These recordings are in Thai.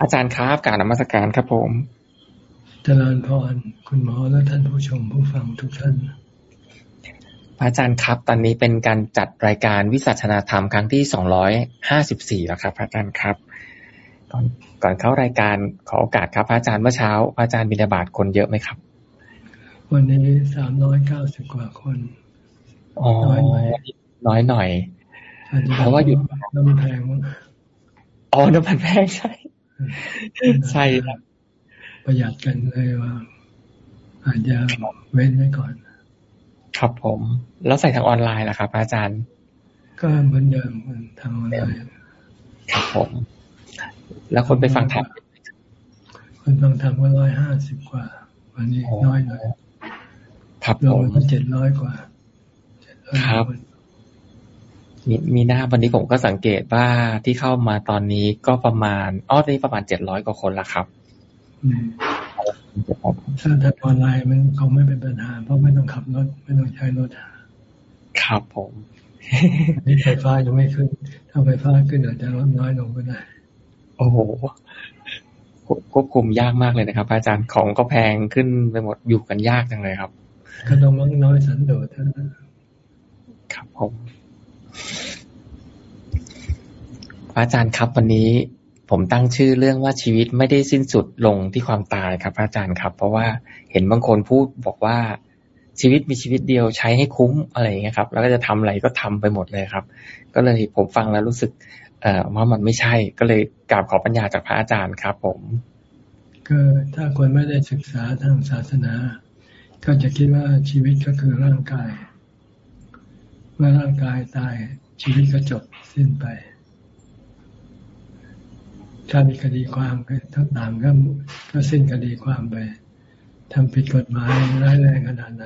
อาจารย์ครับการนมัสการครับผมเจริญพรคุณหมอและท่านผู้ชมผู้ฟังทุกท่านอาจารย์ครับ ตอนนี้เป็นการจัดรายการวิสัชนาธรรมครั้งที่สองร้อยห้าสิบสี่แล้วครับอาจารย์ครับ ก่อนก่อนเข้ารายการขอโอกาสครับอาจารย์เมื่อเช้าอาจารย์บิณฑบาตคนเยอะไหมครับ วันนี้สามร้อยเก้าสิบกว่าคนอ๋อน้อยหน่อยน้อยหน่อย เพราะว่าหยุดน้ำแพงอ๋อน้ำมันแพงใช่ ใช่ครับ ประหยัดกันเลยว่า อาจจะเว้นไว้ก่อน ครับผม แล้วใส่ทางออนไลน์ล่ะครับ อาจารย์ ก็เหมือนเดิมทางออนไลน์ครับผม แล้วคนไปฟังธรรมคนฟังธรรมก็ร้อยห้าสิบกว่า วันนี้น้อยหน่อยครับผมก็เจ็ดร้อยกว่าครับ มีมีหน้าวันนี้ผมก็สังเกตว่าที่เข้ามาตอนนี้ก็ประมาณอ้อนี่ประมาณเจ็ดร้อยกว่าคนละครับถ้าทางออนไลน์มันคงไม่เป็นปัญหา เพราะไม่ต้องขับรถไม่ต้องใช้รถครับผมนี่ไฟฟ้ายังไม่ขึ้น ถ้าไฟฟ้าขึ้นอาจจะลดน้อยลงก็ได้ โอ้โหควบคุมยากมากเลยนะครับ อาจารย์ของก็แพงขึ้นไปหมดอยู่กันยากจังเลยครับก็ต้องมั่งน้อยสันโดษเท่านั้นครับผม อาจารย์ครับ วันนี้ผมตั้งชื่อเรื่องว่าชีวิตไม่ได้สิ้นสุดลงที่ความตายครับอาจารย์ครับ เพราะว่าเห็นบางคนพูดบอกว่าชีวิตมีชีวิตเดียวใช้ให้คุ้มอะไรอย่างเงี้ยครับ แล้วก็จะทำอะไรก็ทำไปหมดเลยครับ ก็เลยผมฟังแล้วรู้สึก เอ่อว่ามันไม่ใช่ ก็เลยกราบขอปัญญาจากพระอาจารย์ครับผมก็ถ้าคนไม่ได้ศึกษาทางศาสนา ก็จะคิดว่าชีวิตก็คือร่างกาย เมื่อร่างกายตายชีวิตก็จบสิ้นไป ถ้ามีคดีความก็ทั้งตางก็ก็สิ้นคดีความไปทำผิดกฎหมายร้ายแรงขนาดไหน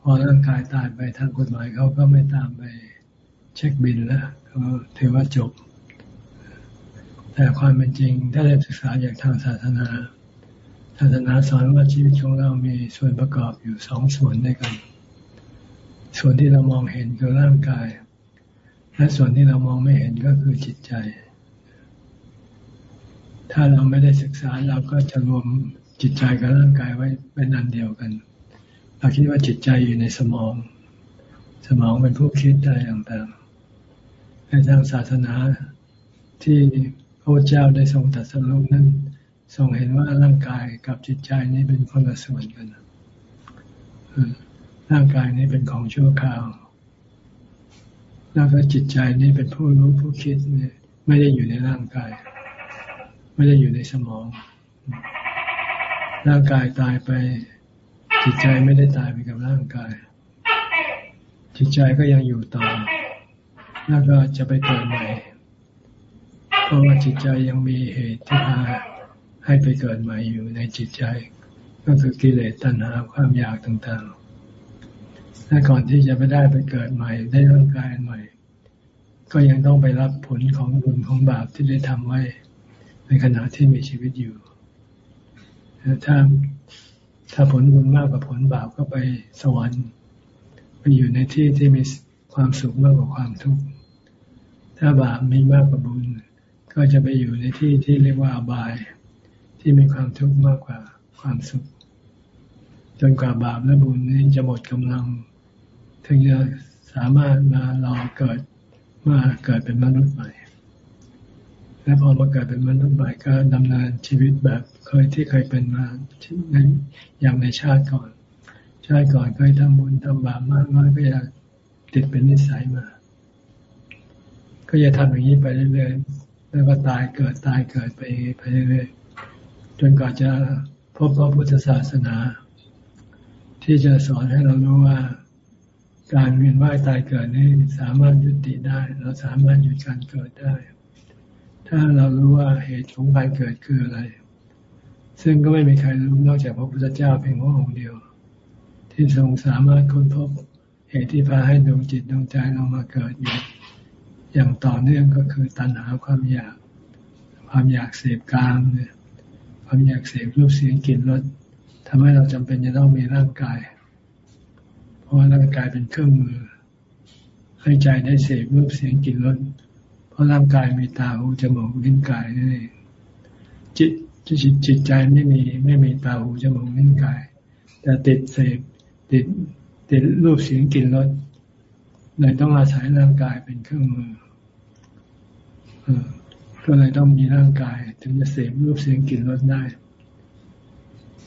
พอร่างกายตายไปทางกฎหมายเขาก็ไม่ตามไปเช็คบินแล้วเขาถือว่าจบ แต่ความเป็นจริงถ้าได้ศึกษาจากทางศาสนาศาสนาสอนว่าชีวิตของเรามีส่วนประกอบอยู่สองส่วนด้วยกัน ส่วนที่เรามองเห็นคือร่างกาย และส่วนที่เรามองไม่เห็นก็คือจิตใจ ถ้าเราไม่ได้ศึกษาเราก็จะรวมจิตใจกับร่างกายไว้เป็นอันเดียวกัน เราคิดว่าจิตใจอยู่ในสมอง สมองเป็นผู้คิดอะไรต่างๆ ในทางศาสนาที่พระเจ้าได้ทรงตรัสรู้นั้นทรงเห็นว่าร่างกายกับจิตใจนี้เป็นคนละส่วนกัน ร่างกายนี้เป็นของชั่วคราว แล้วก็จิตใจนี้เป็นผู้รู้ผู้คิดเนี่ยไม่ได้อยู่ในร่างกาย ไม่ได้อยู่ในสมอง ร่างกายตายไป จิตใจไม่ได้ตายไปกับร่างกาย จิตใจก็ยังอยู่ต่อ แล้วก็จะไปเกิดใหม่ เพราะว่าจิตใจยังมีเหตุที่พาให้ไปเกิดใหม่อยู่ในจิตใจ ก็คือกิเลสตัณหาความอยากต่างๆ และก่อนที่จะไปได้ไปเกิดใหม่ ได้ร่างกายใหม่ ก็ยังต้องไปรับผลของบุญของบาปที่ได้ทำไว้ ในขณะที่มีชีวิตอยู่ ถ้าถ้าผลบุญมากกว่าผลบาปก็ไปสวรรค์ ไปอยู่ในที่ที่มีความสุขมากกว่าความทุกข์ถ้าบาปมีมากกว่าบุญ ก็จะไปอยู่ในที่ที่เรียกว่าอบาย ที่มีความทุกข์มากกว่าความสุข จนกว่าบาปและบุญนี้จะหมดกำลัง ถึงจะสามารถมารอเกิดมาเกิดเป็นมนุษย์ใหม่ และพอมาเกิดเป็นมนุษย์ใหม่ก็ดำเนินชีวิตแบบเคยที่เคยเป็นมาในอย่างในชาติก่อน ชาติก่อนเคยทำบุญทำบาปมากน้อยก็อยากติดเป็นนิสัยมา ก็จะทำอย่างนี้ไปเรื่อยๆแล้วก็ตายเกิดตายเกิดไปไปเรื่อยๆจนกว่าจะพบพระพุทธศาสนา ที่จะสอนให้เรารู้ว่า การเวียนว่ายตายเกิดนี้สามารถยุติได้ เราสามารถหยุดการเกิดได้ ถ้าเรารู้ว่าเหตุของการเกิดคืออะไร ซึ่งก็ไม่มีใครรู้นอกจากพระพุทธเจ้าเพียงพระองค์เดียว ที่ทรงสามารถค้นพบเหตุที่พาให้ดวงจิตดวงใจเรามาเกิดอยู่อย่างต่อเนื่องก็คือตัณหาความอยาก ความอยากเสพกามเนี่ยความอยากเสพรูปเสียงกลิ่นรสทำให้เราจำเป็นจะต้องมีร่างกาย ราะร่างกายเป็นเครื่องมือ ให้ใจได้เสพรูปเสียงกลิ่นรสเพราะร่างกายมีตาหูจมูกลิ้นกายนั่นเองจิตจิตจิตใจไม่มีไม่มีตาหูจมูกนิ้วกาย แต่ติดเสพติดติดรูปเสียงกลิ่นรสเลยต้องอาศัยร่างกายเป็นเครื่องมือก็เลยต้องมีร่างกาย ถึงจะเสพรูปเสียงกลิ่นรสได้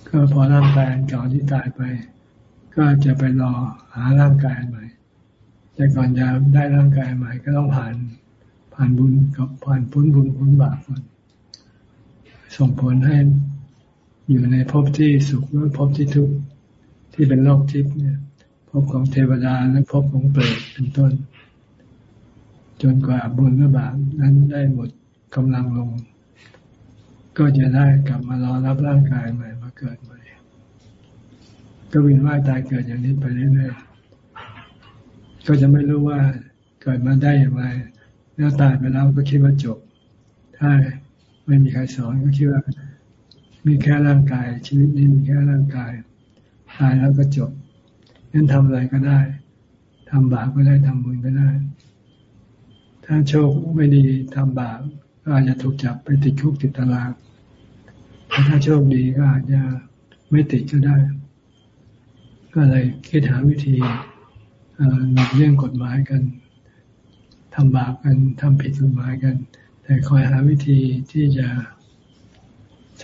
ก็พอร่างกายเก่าที่ตายไป ก็จะไปรอหาร่างกายใหม่ แต่ก่อนจะได้ร่างกายใหม่ ก็ต้องผ่านผ่านบุญกับผ่านพ้นบุญพ้นบาปก่อนส่งผลให้อยู่ในภพที่สุขหรือภพที่ทุกข์ที่เป็นโลกทิพย์เนี่ยภพของเทวดาและภพของเปรตเป็นต้น จนกว่าบุญหรือบาปนั้นได้หมดกำลังลง ก็จะได้กลับมารอรับร่างกายใหม่มาเกิดใหม่ ก็วินว่ายตายเกิดอย่างนี้ไปเรื่อยๆ ก็จะไม่รู้ว่าเกิดมาได้อย่างไร แล้วตายไปแล้วก็คิดว่าจบ ถ้าไม่มีใครสอนก็คิดว่า มีแค่ร่างกาย ชีวิตนี้มีแค่ร่างกาย ตายแล้วก็จบงั้นทำอะไรก็ได้ทำบาปก็ได้ทำบุญก็ได้ ถ้าโชคไม่ดีทำบาปก็อาจจะถูกจับไปติดคุกติดตาราง ถ้าโชคดีก็อาจจะไม่ติดก็ได้ ก็เลยคิดหาวิธีหลักเรื่องกฎหมายกันทำบาปกันทำผิดกฎหมายกัน แต่คอยหาวิธีที่จะ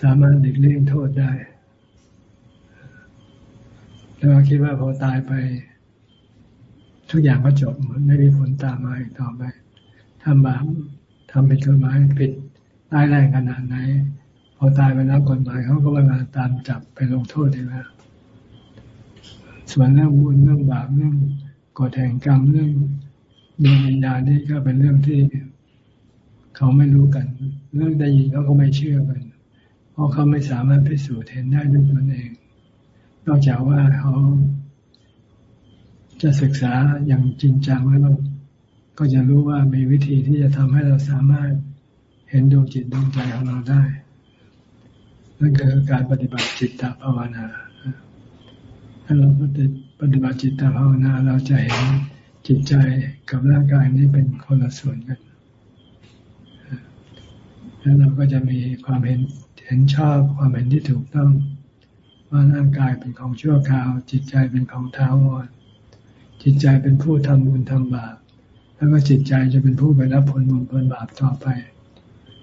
สามารถหลีกเลี่ยงโทษได้ แล้วคิดว่าพอตายไป ทุกอย่างก็จบไม่มีผลตามมาอีกต่อไปทำบาปทำผิดกฎหมายผิดร้ายแรงขนาดไหน พอตายไปแล้วกฎหมายเขาก็มาตามจับไปลงโทษได้แล้ว ส่วนเรื่องบุญเรื่องบาปเรื่องกฎแห่งกรรมเรื่องดวงวิญญาณนี่ก็เป็นเรื่องที่เขาไม่รู้กัน เรื่องได้ยินเขาก็ไม่เชื่อกัน เพราะเขาไม่สามารถพิสูจน์เห็นได้ด้วยตนเอง นอกจากว่าเขาจะศึกษาอย่างจริงจังแล้วก็จะรู้ว่ามีวิธีที่จะทำให้เราสามารถเห็นดวงจิตดวงใจของเราได้นั่นคือการปฏิบัติจิตตภาวนา ถ้าเราปฏิบัติจิตตภาวนาเราจะเห็นจิตใจกับร่างกายนี้เป็นคนละส่วนกัน แล้วเราก็จะมีความเห็นเห็นชอบความเห็นที่ถูกต้องว่าร่างกายเป็นของชั่วคราว จิตใจเป็นของท้าวรจิตใจเป็นผู้ทำบุญทำบาปแล้วก็จิตใจจะเป็นผู้ไปรับผลบุญผลบาปต่อไป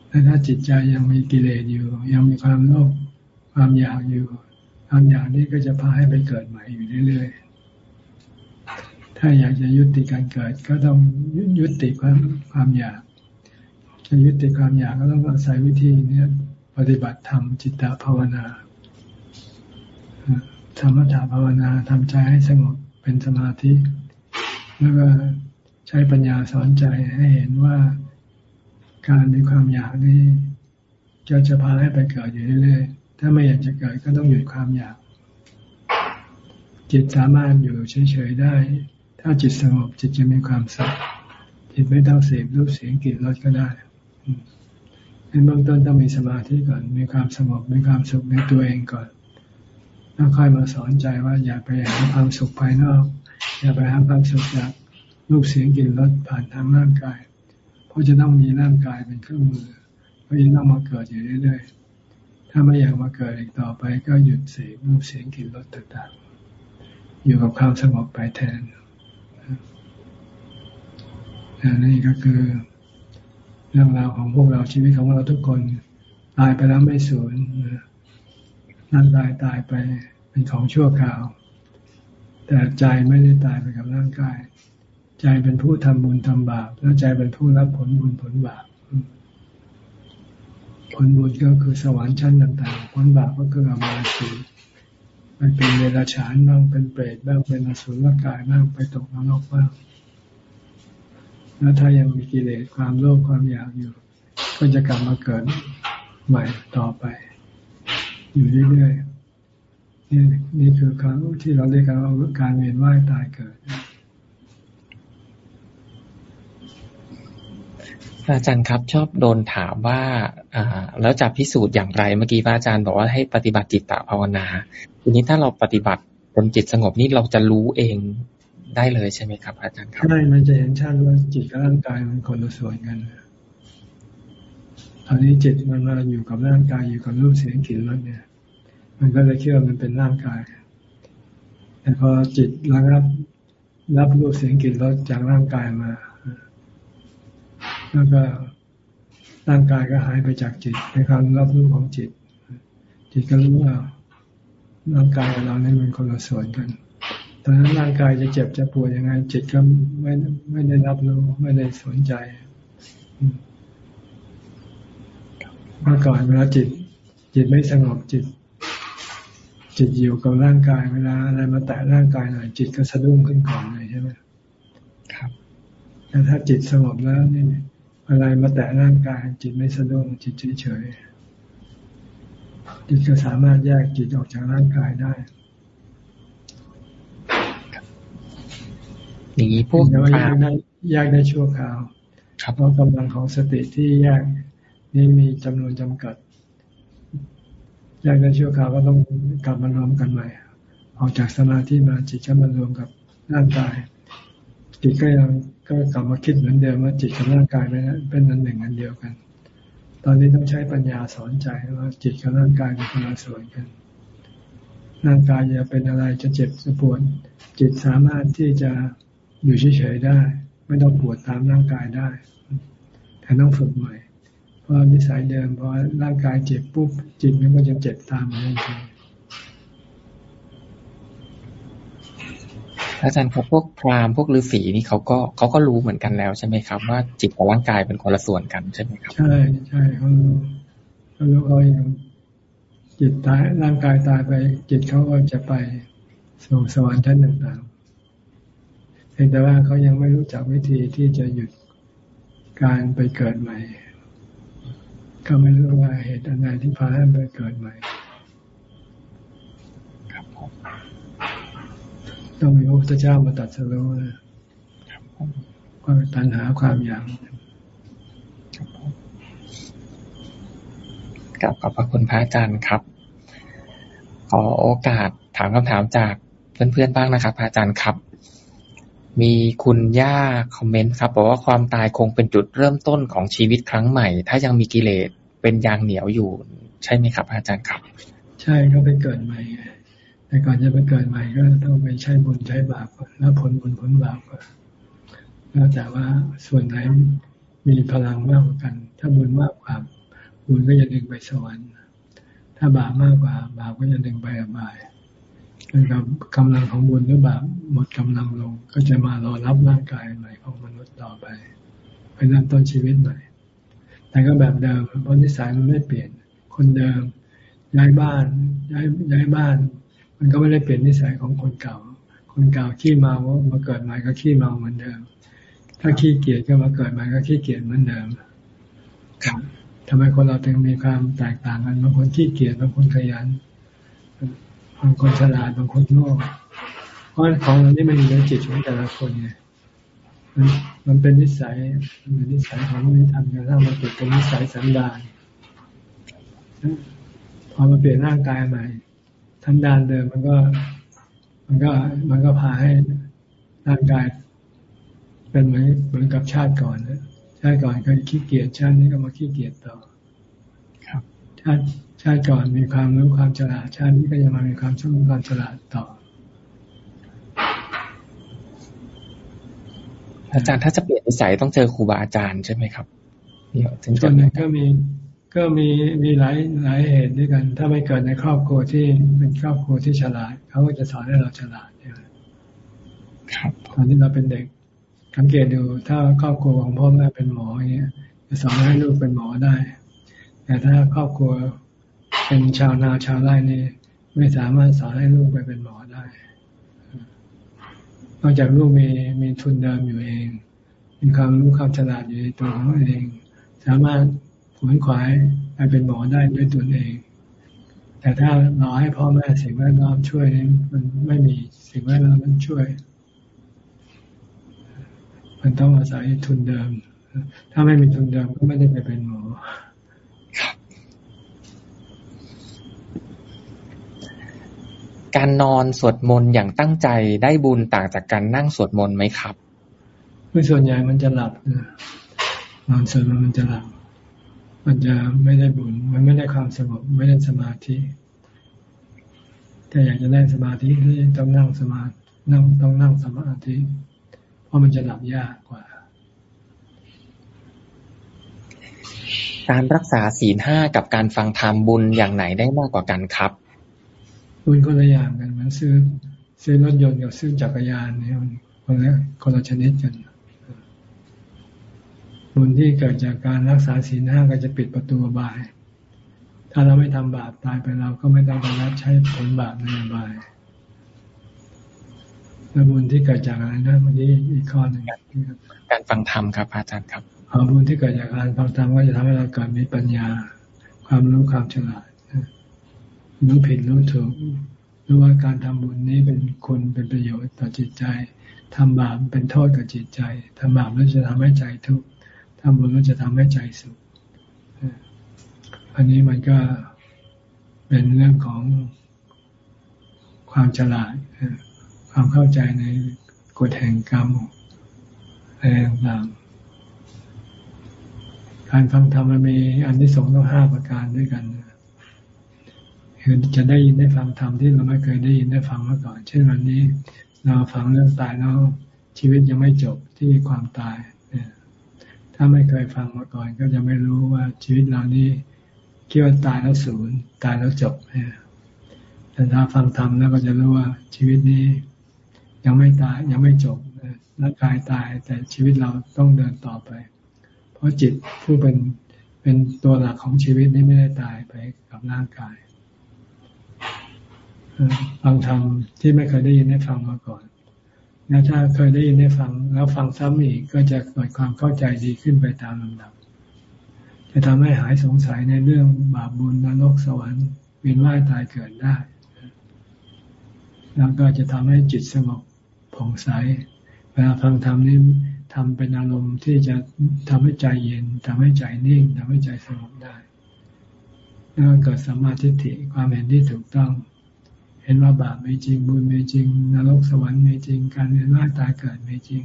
และถ้าจิตใจยังมีกิเลสอยู่ ยังมีความโลภความอยากอยู่ ความอยากนี้ก็จะพาให้ไปเกิดใหม่อยู่เรื่อยๆ ถ้าอยากจะยุติการเกิด ก็ต้องยุติความความอยาก จะยุติความอยากก็ต้องอาศัยวิธีนี้ปฏิบัติธรรมจิตตภาวนาธรรมถาภาวนาทำใจให้สงบเป็นสมาธิ แล้วก็ใช้ปัญญาสอนใจให้เห็นว่าการมีความอยากนี้จะจะพาให้ไปเกิดอยู่เรื่อยๆ ถ้าไม่อยากจะเกิดก็ต้องหยุดความอยาก จิตสามารถอยู่เฉยๆได้ ถ้าจิตสงบจิตจะมีความสุขจิตไม่ต้องเสพรูปเสียงกลิ่นรสก็ได้ในเบื้องต้นต้องมีสมาธิก่อน มีความสงบ มีความสุขในตัวเองก่อน แล้วค่อยมาสอนใจว่าอย่าไปหาความสุขภายนอก อย่าไปหาความสุขจากรูปเสียงกลิ่นรสผ่านทางร่างกาย เพราะจะต้องมีร่างกายเป็นเครื่องมือ เพราะจะต้องมาเกิดอยู่เรื่อยๆ ถ้าไม่อยากมาเกิดอีกต่อไป ก็หยุดเสพรูปเสียงกลิ่นรสต่างๆ อยู่กับความสงบไปแทนนี่ก็คือเรื่องราวของพวกเราชีวิตของเราทุกคน ตายไปแล้วไม่สูญนั่นตายตายไปเป็นของชั่วคราว แต่ใจไม่ได้ตายไปกับร่างกาย ใจเป็นผู้ทำบุญทำบาป แล้วใจเป็นผู้รับผลบุญผลบาป ลบุญก็คือสวรรค์ชั้นต่างๆ ผลบาปก็คืออมาสีมันเป็นเวราฉานบ้างเป็นเปรตบ้างเป็นอสุรกายบ้างไปตกนรกบ้างแล้วถ้ายังมีกิเลสความโลภความอยากอยู่ ก็จะกลับมาเกิดใหม่ต่อไป อยู่เรื่อยๆนี่นี่คือครั้งที่เราเรียกกันว่าการเวียนว่ายตายเกิด อาจารย์ครับ ชอบโดนถามว่าอ่าแล้วจะพิสูจน์อย่างไรเมื่อกี้อาจารย์บอกว่าให้ปฏิบัติจิตตภาวนา ทีนี้ถ้าเราปฏิบัติจนจิตสงบนี่เราจะรู้เองได้เลยใช่ไหมครับ อาจารย์ครับใช่มันจะเห็นชัดว่าจิตกับร่างกายมันคนละส่วนกันตอนนี้จิตมันมาอยู่กับร่างกายอยู่กับรูปเสียงกลิ่นรสเนี่ย มันก็เลยเชื่อมันเป็นร่างกายแต่พอจิตระงับรับรูปเสียงกลิ่นรสจากร่างกายมา แล้วก็ร่างกายก็หายไปจากจิตในความรับรู้ของจิต จิตก็รู้ว่าร่างกายกับเราเนี่ยมันคนละส่วนกันตอนนั้นร่างกายจะเจ็บจะปวดยังไง จิตก็ไม่ไม่ได้รับรู้ไม่ได้สนใจเมื่อก่อนเวลาจิต จิตไม่สงบจิต จิตอยู่กับร่างกายเวลาอะไรมาแตะร่างกายหน่อยจิตก็สะดุ้งขึ้นก่อนเลยใช่ไหมครับแต่ถ้าจิตสงบแล้วนี่ อะไรมาแตะร่างกายจิตไม่สะดุ้งจิตเฉยๆจิตก็สามารถแยกจิตออกจากร่างกายได้อย่างนี้พวกแยกได้แยกได้ชั่วคราวเพราะกำลังของสติที่แยกนี่มีจำนวนจำกัดแยกได้ชั่วคราวก็ต้องกลับมารวมกันใหม่ ออกจากสมาธิมาจิตจะมารวมกับร่างกายจิตก็ยัง ก็กลับมาคิดเหมือนเดิมว่าจิตกับร่างกายเป็นเป็นอันหนึ่งอันเดียวกัน ตอนนี้ต้องใช้ปัญญาสอนใจว่าจิตกับร่างกายเป็นคนละส่วนกัน ร่างกายจะเป็นอะไรจะเจ็บจะปวดจิตสามารถที่จะอยู่เฉยๆได้ ไม่ต้องปวดตามร่างกายได้แต่ต้องฝึกใหม่ เพราะนิสัยเดิมพอร่างกายเจ็บปุ๊บจิตมันก็จะเจ็บตามมันเอง อาจารย์ครับพวกพราหมณ์พวกฤาษีนี่เขาก็เขาก็รู้เหมือนกันแล้วใช่ไหมครับ ว่าจิตกับร่างกายเป็นคนละส่วนกันใช่ไหมครับ ใช่ใช่เขารู้เขารู้เขาอย่างจิตตายร่างกายตายไป จิตเขาก็จะไปสู่สวรรค์ชั้นต่างๆเพียงแต่ว่าเขายังไม่รู้จักวิธีที่จะหยุดการไปเกิดใหม่ ก็ไม่รู้ว่าเหตุอะไรที่พาให้ไปเกิดใหม่ ต้องมีพระพุทธเจ้ามาตัดสรู้นะก็ตัณหาความอยากกับขอบพระคุณพระอาจารย์ครับ ขอโอกาสถามคำถามจากเพื่อนๆบ้างนะครับพระอาจารย์ครับ มีคุณย่าคอมเมนต์ครับบอกว่าความตายคงเป็นจุดเริ่มต้นของชีวิตครั้งใหม่ ถ้ายังมีกิเลสเป็นยางเหนียวอยู่ ใช่ไหมครับ อาจารย์ครับ ใช่ก็ไปเกิดใหม่ แต่ก่อนจะไปเกิดใหม่ก็ต้องไปใช้บุญใช้บาปก่อนแล้วผลบุญผลบาปก่อนแล้วแต่ว่าส่วนไหนมีพลังมากกว่ากัน ถ้าบุญมากกว่าบุญก็จะดึงไปสวรรค์ ถ้าบาปมากกว่า บาปก็จะดึงไปอบายเือนกับกำลังของบุญหรือบาปหมดกำลังลง ก็จะมารอรับร่างกายใหม่ของมนุษย์ต่อไปไปเริ่มต้นชีวิตใหม่แต่ก็แบบเดิมเพราะนิสัยมันไม่เปลี่ยน คนเดิมย้ายบ้านย้ายย้ายบ้าน มันก็ไม่ได้เปลี่ยนนิสัยของคนเก่า คนเก่าขี้เมามาเกิดใหม่ก็ขี้เมาเหมือนเดิม ถ้าขี้เกียจก็มาเกิดใหม่ก็ขี้เกียจเหมือนเดิมครับทำไมคนเราถึงมีความแตกต่างกันบางคนขี้เกียจบางคนขยันบางคนฉลาดบางคนโง่เพราะของเรานี่มันอยู่ในจิตของแต่ละคนไงมันมันเป็นนิสัยมันเป็นนิสัยของมนุษย์ทำกันถ้ามาเกิดเป็นนิสัยสันดานพอมาเปลี่ยนร่างกายใหม่ ทันดานเดิมมันก็ มันก็มันก็พาให้ร่างกาย เป็นเหมือนเหมือนกับชาติก่อนนะชาติก่อนเคยขี้เกียจชาตินี้ก็มาขี้เกียจต่อ ครับชาติชาติก่อนมีความรู้ความฉลาดชาตินี้ก็ยังมามีความชุ่มความฉลาดต่อ อาจารย์ถ้าจะเปลี่ยนนิสัยต้องเจอครูบาอาจารย์ใช่ไหมครับเดี๋ยวถึงจะก็มี ก็มีมีหลายหลายเหตุด้วยกัน ถ้าไม่เกิดในครอบครัวที่เป็นครอบครัวที่ฉลาด เขาก็จะสอนให้เราฉลาดเนี่ยครับตอนที่เราเป็นเด็กสังเกตดูถ้าครอบครัวของพ่อแม่เป็นหมออย่างเงี้ยจะสอนให้ลูกเป็นหมอได้ แต่ถ้าครอบครัวเป็นชาวนาชาวไร่นี่ไม่สามารถสอนให้ลูกไปเป็นหมอได้ นอกจากลูกมีมีทุนเดิมอยู่เอง มีความรู้ความฉลาดอยู่ในตัวของเอง สามารถ ขวนขวายไปเป็นหมอได้ด้วยตัวเอง แต่ถ้ารอให้พ่อแม่สิ่งแวดล้อมช่วยนี่มันไม่มีสิ่งแวดล้อมมันช่วย มันต้องอาศัยทุนเดิม ถ้าไม่มีทุนเดิมก็ไม่ได้ไปเป็นหมอการนอนสวดมนต์อย่างตั้งใจได้บุญต่างจากการนั่งสวดมนต์ไหมครับคือส่วนใหญ่มันจะหลับนอนสวดมนต์มันจะหลับ มันจะไม่ได้บุญ มันไม่ได้ความสงบ ไม่ได้สมาธิแต่อยากจะได้สมาธิที่ต้องนั่งสมานั่งต้องนั่งสมาธิ เพราะมันจะหลับยากกว่า การรักษาศีลห้ากับการฟังธรรมบุญอย่างไหนได้มากกว่ากันครับ บุญคนละอย่างกันมันซื้อ ซื้อรถยนต์กับซื้อจักรยานเนี่ยมันคนละคนละชนิดกัน บุญที่เกิดจากการรักษาศีลห้าก็จะปิดประตูบาย ถ้าเราไม่ทำบาปตายไปเราก็ไม่ต้องไปรับใช้ผลบาปในบายแล้วบุญที่เกิดจากอะไรนะเมื่อกี้อีกข้อหนึ่งการฟังธรรมครับอาจารย์ครับเอาบุญที่เกิดจากการฟังธรรมก็จะทำให้เราเกิดมีปัญญา ความรู้ความฉลาดรู้ผิดรู้ถูกรู้ว่าการทำบุญนี้เป็นคุณเป็นประโยชน์ต่อจิตใจทำบาปเป็นโทษกับจิตใจทำบาปแล้วจะทำให้ใจทุกข์ ทำบุญแล้วจะทำให้ใจสุข อันนี้มันก็เป็นเรื่องของความฉลาด ความเข้าใจในกฎแห่งกรรมอะไรต่างๆการฟังธรรมมันมีอันที่สองต้องห้าประการด้วยกันคือจะได้ยินได้ฟังธรรมที่เราไม่เคยได้ยินได้ฟังมาก่อน เช่นวันนี้ เราฟังเรื่องตายแล้วชีวิตยังไม่จบที่ความตาย ถ้าไม่เคยฟังมาก่อนก็จะไม่รู้ว่าชีวิตเรานี้คิดว่าตายแล้วศูนย์ตายแล้วจบนี่ยแต่ถ้าฟังธรรมแล้วก็จะรู้ว่าชีวิตนี้ยังไม่ตายยังไม่จบร่างกายตายแต่ชีวิตเราต้องเดินต่อไป เพราะจิตผู้เป็นเป็นตัวหลักของชีวิตนี้ไม่ได้ตายไปกับร่างกายฟังธรรมที่ไม่เคยได้ยินได้ฟังมาก่อน แล้วถ้าเคยได้ยินได้ฟัง แล้วฟังซ้ำอีกก็จะเกิดความเข้าใจดีขึ้นไปตามลำดับ จะทำให้หายสงสัยในเรื่องบาปบุญนรกสวรรค์เวียนว่ายตายเกิดได้ แล้วก็จะทำให้จิตสงบผ่องใส เวลาฟังธรรมนี่ทำเป็นอารมณ์ที่จะทำให้ใจเย็นทำให้ใจนิ่งทำให้ใจสงบได้ แล้วเกิดสัมมาทิฏฐิความเห็นที่ถูกต้อง ห็นว่าบาปไม่จริงบุญไม่จริง นรกสวรรค์ไม่จริง การเวียนว่ายตายเกิดไม่จริง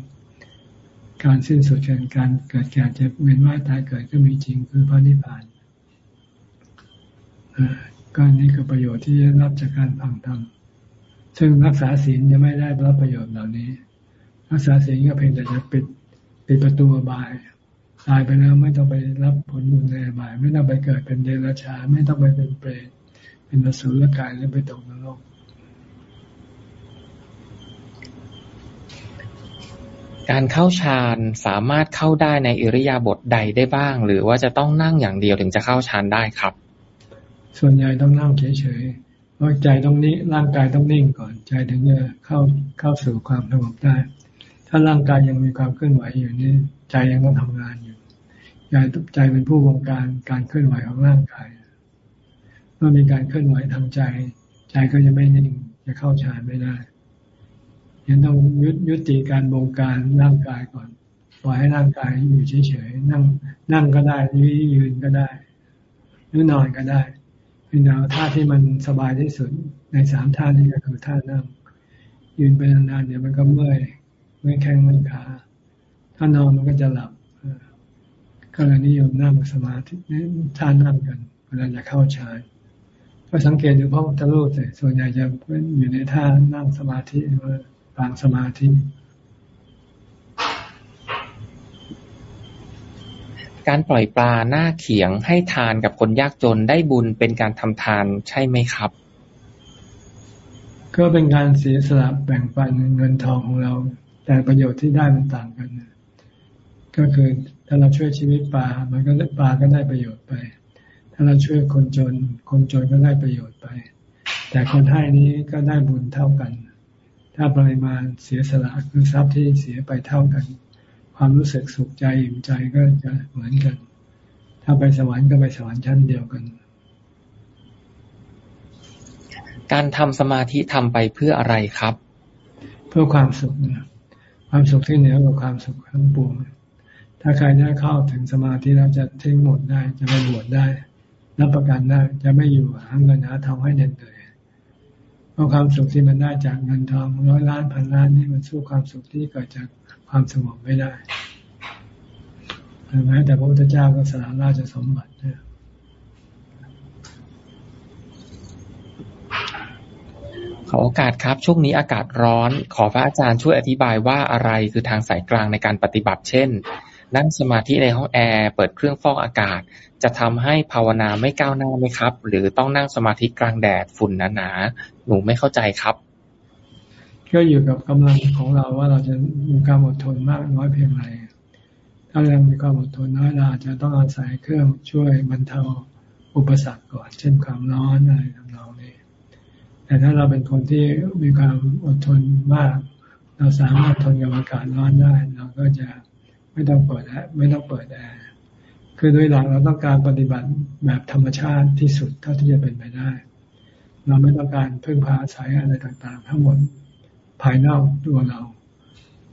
การสิ้นสุดแห่งการเกิดแก่เจ็บเวียนว่ายตายเกิดก็มีจริงคือพระนิพพานก็นี่คือประโยชน์ที่ได้รับจากการฟังธรรมซึ่งรักษาศีลจะไม่ได้รับประโยชน์เหล่านี้ รักษาศีลก็เพียงแต่จะปิดปิดประตูบายตายไปแล้วไม่ต้องไปรับผลบุญในบาย ไม่ต้องไปเกิดเป็นเดรัจฉานไม่ต้องไปเป็นเปรตเป็นอสุรกายแล้วไปตกนรก การเข้าฌานสามารถเข้าได้ในอิริยาบถใดได้บ้าง หรือว่าจะต้องนั่งอย่างเดียวถึงจะเข้าฌานได้ครับ ส่วนใหญ่ต้องนั่งเฉยๆเพราะใจต้องนิ่งร่างกายต้องนิ่งก่อน ใจถึงจะเข้าเข้าสู่ความสงบได้ ถ้าร่างกายยังมีความเคลื่อนไหวอยู่นี่ใจยังต้องทำงานอยู่ใจใจเป็นผู้วงการการเคลื่อนไหวของร่างกายเมื่อมีการเคลื่อนไหวทางใจ ใจก็จะไม่นิ่งจะเข้าฌานไม่ได้ ยังต้องยุดยุติการบงการร่างกายก่อนปล่อยให้ร่างกายอยู่เฉยๆนั่ง นั่งก็ได้ยืนก็ได้หรือนอนก็ได้เป็นแนวท่าที่มันสบายที่สุดในสามท่านี้ก็คือท่านั่ง ยืนไปนานๆเดี๋ยวมันก็เมื่อยเมื่อยแข้งเมื่อยขาถ้านอนมันก็จะหลับก็เลยนิยมนั่งสมาธิท่านั่งกันเวลาจะเข้าฌานก็สังเกตดูพระพุทธรูปแต่ส่วนใหญ่จะอยู่ในท่านั่งสมาธิว่า ปางสมาธิการปล่อยปลาหน้าเขียงให้ทานกับคนยากจนได้บุญเป็นการทำทานใช่ไหมครับ ก็เป็นการเสียสละแบ่งปันเงินทองของเรา แต่ประโยชน์ที่ได้มันต่างกัน ก็คือถ้าเราช่วยชีวิตปลา มันก็ปลาก็ได้ประโยชน์ไป ถ้าเราช่วยคนจน คนจนก็ได้ประโยชน์ไป แต่คนให้นี้ก็ได้บุญเท่ากัน ถ้าปริมาณเสียสละคือทรัพย์ที่เสียไปเท่ากัน ความรู้สึกสุขใจอิ่มใจก็จะเหมือนกัน ถ้าไปสวรรค์ก็ไปสวรรค์ชั้นเดียวกัน การทำสมาธิทำไปเพื่ออะไรครับ เพื่อความสุขนะความสุขที่เหนือกว่าความสุขทั้งปวงถ้าใครได้เข้าถึงสมาธิแล้วจะทิ้งหมดได้จะไปบวชได้รับประกันได้จะไม่อยู่หาเงินหาทองให้เด็ดเดย เพราะความสุขที่มันได้จากเงินทองร้อยล้านพันล้านนี่มันสู้ความสุขที่เกิดจากความสงบไม่ได้แม้แต่พระพุทธเจ้าก็สละราชสมบัติเนี่ยขอโอกาสครับ ช่วงนี้อากาศร้อน ขอพระอาจารย์ช่วยอธิบายว่าอะไรคือทางสายกลางในการปฏิบัติ เช่น นั่งสมาธิในห้องแอร์ เปิดเครื่องฟอกอากาศ จะทำให้ภาวนาไม่ก้าวหน้าไหมครับ หรือต้องนั่งสมาธิกลางแดดฝุ่นหนาๆหนูไม่เข้าใจครับก็อยู่กับกำลังของเราว่าเราจะมีความอดทนมากน้อยเพียงไรถ้าเรามีความอดทนน้อยเราจะต้องอาศัยเครื่องช่วยบรรเทาอุปสรรคก่อน เช่นความร้อนอะไรทำนองนี้แต่ถ้าเราเป็นคนที่มีความอดทนมาก เราสามารถทนกับอากาศร้อนได้ เราก็จะ ไม่ต้องเปิดแอร์ไม่ต้องเปิดแอร์คือโดยหลักเราต้องการปฏิบัติแบบธรรมชาติที่สุดเท่าที่จะเป็นไปได้ เราไม่ต้องการพึ่งพาอาศัยอะไรต่างๆ ทั้งหมดภายนอกตัวเรา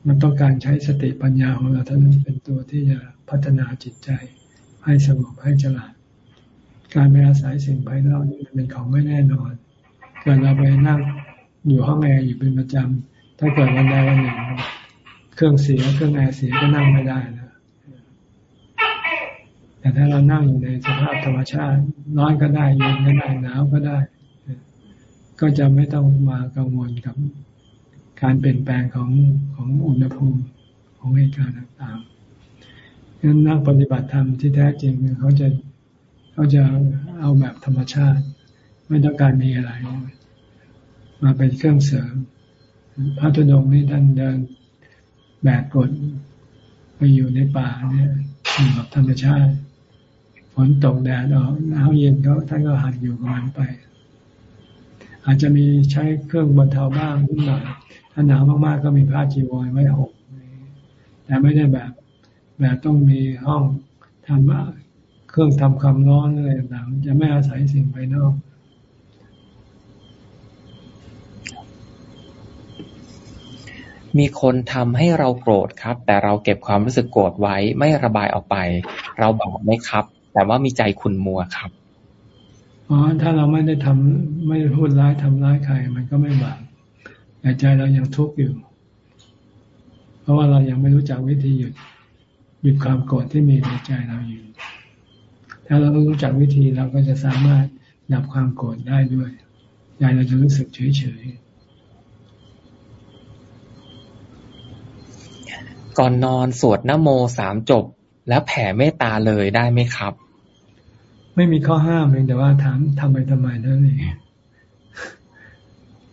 มันต้องการใช้สติปัญญาของเราเท่านั้นเป็นตัวที่จะพัฒนาจิตใจ ให้สงบให้ฉลาดการไปอาศัยสิ่งภายนอกนี่เป็นของไม่แน่นอนเกิดเราไปนั่งอยู่ห้องแอร์อยู่เป็นประจำถ้าเกิดวันใดวันหนึ่ง เครื่องเสียเครื่องแอร์เสียก็นั่งไม่ได้นะแต่ถ้าเรานั่งอยู่ในสภาพธรรมชาติร้อนก็ได้เย็นก็ได้หนาวก็ได้ ก็จะไม่ต้องมากังวลกับการเปลี่ยนแปลงของของอุณหภูมิของเหตุการณ์ต่างๆงั้นนักปฏิบัติธรรมที่แท้จริงเขาจะเขาจะเอาแบบธรรมชาติ ไม่ต้องการมีอะไร มาเป็นเครื่องเสริมพระธุดงค์นี่ท่านเดิน แบกกดไปอยู่ในป่าเนี่ยอยู่กับธรรมชาติฝนตกแดดออกหนาวเย็นเขาท่านก็หัดอยู่กับมันไป อาจจะมีใช้เครื่องบรรเทาบ้างนิดหน่อยถ้าหนาวมากๆก็มีผ้าจีวรไว้ห่มแต่ไม่ได้แบบแบบต้องมีห้องทำเครื่องทำความร้อนอะไรต่างๆจะไม่อาศัยสิ่งภายนอก มีคนทำให้เราโกรธครับ แต่เราเก็บความรู้สึกโกรธไว้ไม่ระบายออกไป เราบาปไหมครับ แต่ว่ามีใจขุนมัวครับอ๋อถ้าเราไม่ได้ทำไม่ได้พูดร้ายทำร้ายใคร มันก็ไม่บาปแต่ใจเรายังทุกข์อยู่ เพราะว่าเรายังไม่รู้จักวิธีหยุดหยุดความโกรธที่มีในใจเราอยู่ ถ้าเรารู้จักวิธีเราก็จะสามารถดับความโกรธได้ด้วยใจเราจะรู้สึกเฉยเฉย ก่อนนอนสวดนโมสามจบ แล้วแผ่เมตตาเลยได้ไหมครับ ไม่มีข้อห้ามเพียงแต่ว่าถามทำไปทำไมนั่นเอง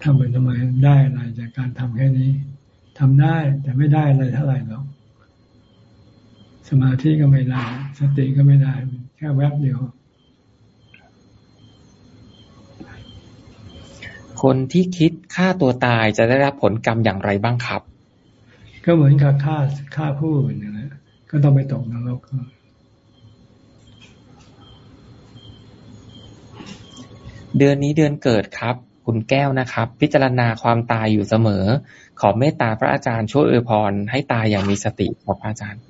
ทำไปทำไมได้อะไรจากการทำแค่นี้ทำได้แต่ไม่ได้อะไรเท่าไหร่หรอกสมาธิก็ไม่ได้สติก็ไม่ได้ แค่แวบเดียว คนที่คิดฆ่าตัวตายจะได้รับผลกรรมอย่างไรบ้างครับ ก็เหมือนกับฆ่าฆ่าผู้อื่นอย่างนั้ก็ต้องไปตกนรกเดือนนี้เดือนเกิดครับ คุณแก้วนะครับ พิจารณาความตายอยู่เสมอ ขอเมตตาพระอาจารย์ช่วยอวยพรให้ตายอย่างมีสติครับอาจารย์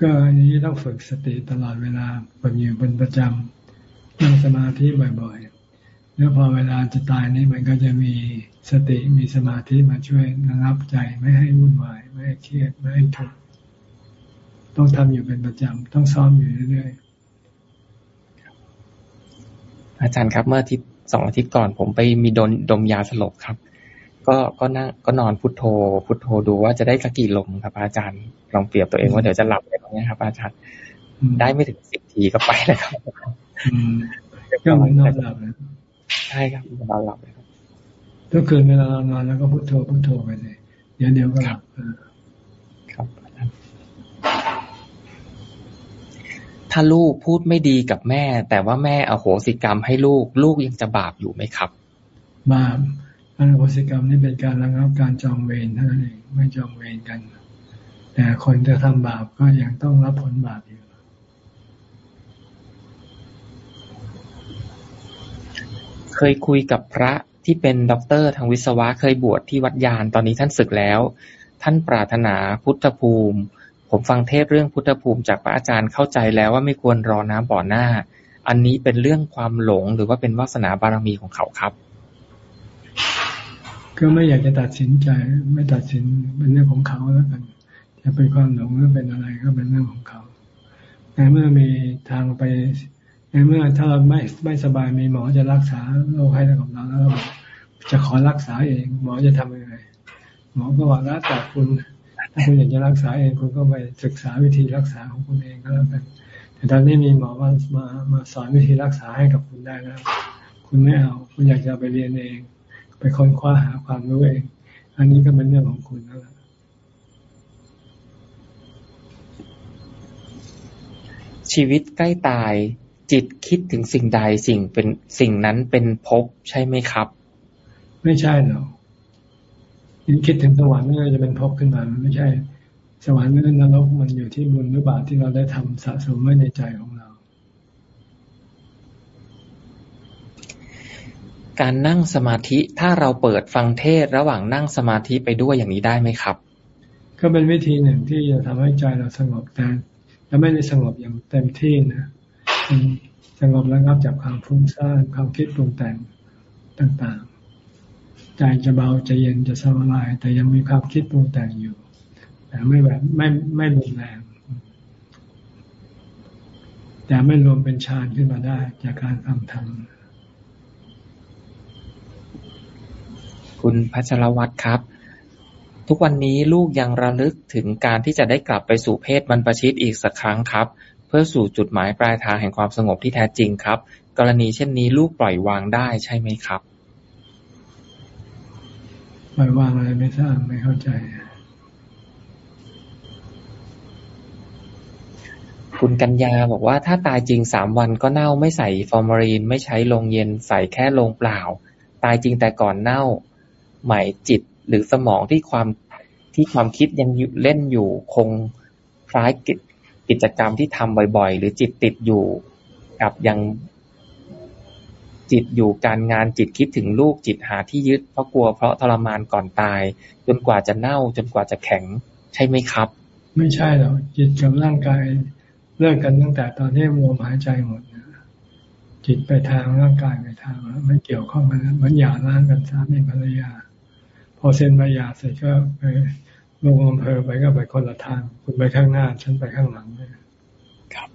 ก็อันนี้ต้องฝึกสติตลอดเวลาฝึกอยู่เป็นประจำนั่งสมาธิบ่อย แล้วพอเวลาจะตายนี่มันก็จะมีสติมีสมาธิมาช่วยระงับใจไม่ให้วุ่นวายไม่ให้เครียดไม่ให้ทุกข์ต้องทำอยู่เป็นประจำต้องซ้อมอยู่เรื่อยๆอาจารย์ครับ เมื่อที่สองอาทิตย์ก่อนผมไปมีดมดมยาสลบครับ ก็ก็นั่งก็นอนพุทโธ พุทโธดูว่าจะได้สักกี่ลมครับ อาจารย์ลองเปรียบตัวเองว่าเดี๋ยวจะหลับอะไรตรงนี้ครับ อาจารย์ได้ไม่ถึงสิบทีก็ไปแล้วครับก็เหมือนนอนหลับนะ ใช่ครับนอนหลับเลยครับทุกคืนเวลาเรานอนแล้วก็พุทโธพุทโธไปเลยเดี๋ยวเดี๋ยวก็หลับครับถ้าลูกพูดไม่ดีกับแม่ แต่ว่าแม่อโหสิกรรมให้ลูก ลูกยังจะบาปอยู่ไหมครับ บาปอโหสิกรรมนี่เป็นการระงับการจองเวรเท่านั้นเองไม่จองเวรกัน แต่คนจะทำบาปก็ยังต้องรับผลบาปอยู่ เคยคุยกับพระที่เป็นด็อกเตอร์ทางวิศวะ เคยบวชที่วัดญาณ ตอนนี้ท่านสึกแล้ว ท่านปรารถนาพุทธภูมิ ผมฟังเทศเรื่องพุทธภูมิจากพระอาจารย์เข้าใจแล้วว่าไม่ควรรอน้ำบ่อหน้า อันนี้เป็นเรื่องความหลงหรือว่าเป็นวาสนาบารมีของเขาครับ ก็ไม่อยากจะตัดสินใจ ไม่ตัดสินเป็นเรื่องของเขาแล้วกันจจะเป็นความหลงหรือเป็นอะไรก็เป็นเรื่องของเขาในเมื่อมีทางไป ในเมื่อถ้าเราไม่ไม่สบายมีหมอจะรักษาโรคให้กับเราแล้วเราจะขอรักษาเอง หมอจะทำยังไงหมอก็บอกแล้วแต่คุณถ้าคุณอยากจะรักษาเองคุณก็ไปศึกษาวิธีรักษาของคุณเองก็แล้วกัน แต่ตอนนี้มีหมอมามามาสอนวิธีรักษาให้กับคุณได้แล้ว คุณไม่เอา คุณอยากจะไปเรียนเอง ไปค้นคว้าหาความรู้เอง อันนี้ก็เป็นเรื่องของคุณแหละชีวิตใกล้ตาย จิตคิดถึงสิ่งใดสิ่งเป็นสิ่งนั้นเป็นภพใช่ไหมครับ ไม่ใช่หรอกคิดถึงสวรรค์นี่จะเป็นภพขึ้นมาไม่ใช่ สวรรค์หรือนรกมันอยู่ที่บุญหรือบาปที่เราได้ทำสะสมไว้ในใจของเรา การนั่งสมาธิถ้าเราเปิดฟังเทศระหว่างนั่งสมาธิไปด้วยอย่างนี้ได้ไหมครับ ก็เป็นวิธีหนึ่งที่จะทำให้ใจเราสงบแต่จะไม่ได้สงบอย่างเต็มที่นะ สงบแล้วรับจากความฟุ้งซ่านความคิดปรุงแต่งต่างๆ ใจจะเบาจะเย็นจะสบาย แต่ยังมีความคิดปรุงแต่งอยู่ แต่ไม่แบบไม่ไม่รุนแรง แต่ไม่รวมเป็นฌานขึ้นมาได้ จากการฟังธรรมคุณพัชรวัตรครับ ทุกวันนี้ลูกยังระลึกถึงการที่จะได้กลับไปสู่เพศบรรพชิตอีกสักครั้งครับ เพื่อสู่จุดหมายปลายทางแห่งความสงบที่แท้จริงครับ กรณีเช่นนี้ลูกปล่อยวางได้ใช่ไหมครับปล่อยวางอะไรไม่ทราบไม่เข้าใจ คุณกัญญาบอกว่าถ้าตายจริงสามวันก็เน่าไม่ใส่ฟอร์มาลีน ไม่ใช้ลงเย็นใส่แค่ลงเปล่า ตายจริงแต่ก่อนเน่าหมายจิตหรือสมองที่ความที่ความคิดยังเล่นอยู่คงคล้าย กิจกรรมที่ทำบ่อยๆ หรือจิตติดอยู่กับยังจิตอยู่การงานจิตคิดถึงลูกจิตหาที่ยึดเพราะกลัวเพราะทรมานก่อนตาย จนกว่าจะเน่าจนกว่าจะแข็งใช่ไหมครับ ไม่ใช่หรอกจิตกับร่างกายเลิกกันตั้งแต่ตอนที่ลมหายใจหมดจิตไปทางร่างกายไปทางไม่เกี่ยวข้องกันมันหย่าร้างกันสามีภรรยา พอเซ็นใบหย่าเสร็จก็ไป ลงอำเภอไปก็ไปคนละทาง คุณไปข้างหน้า ฉันไปข้างหลังครับ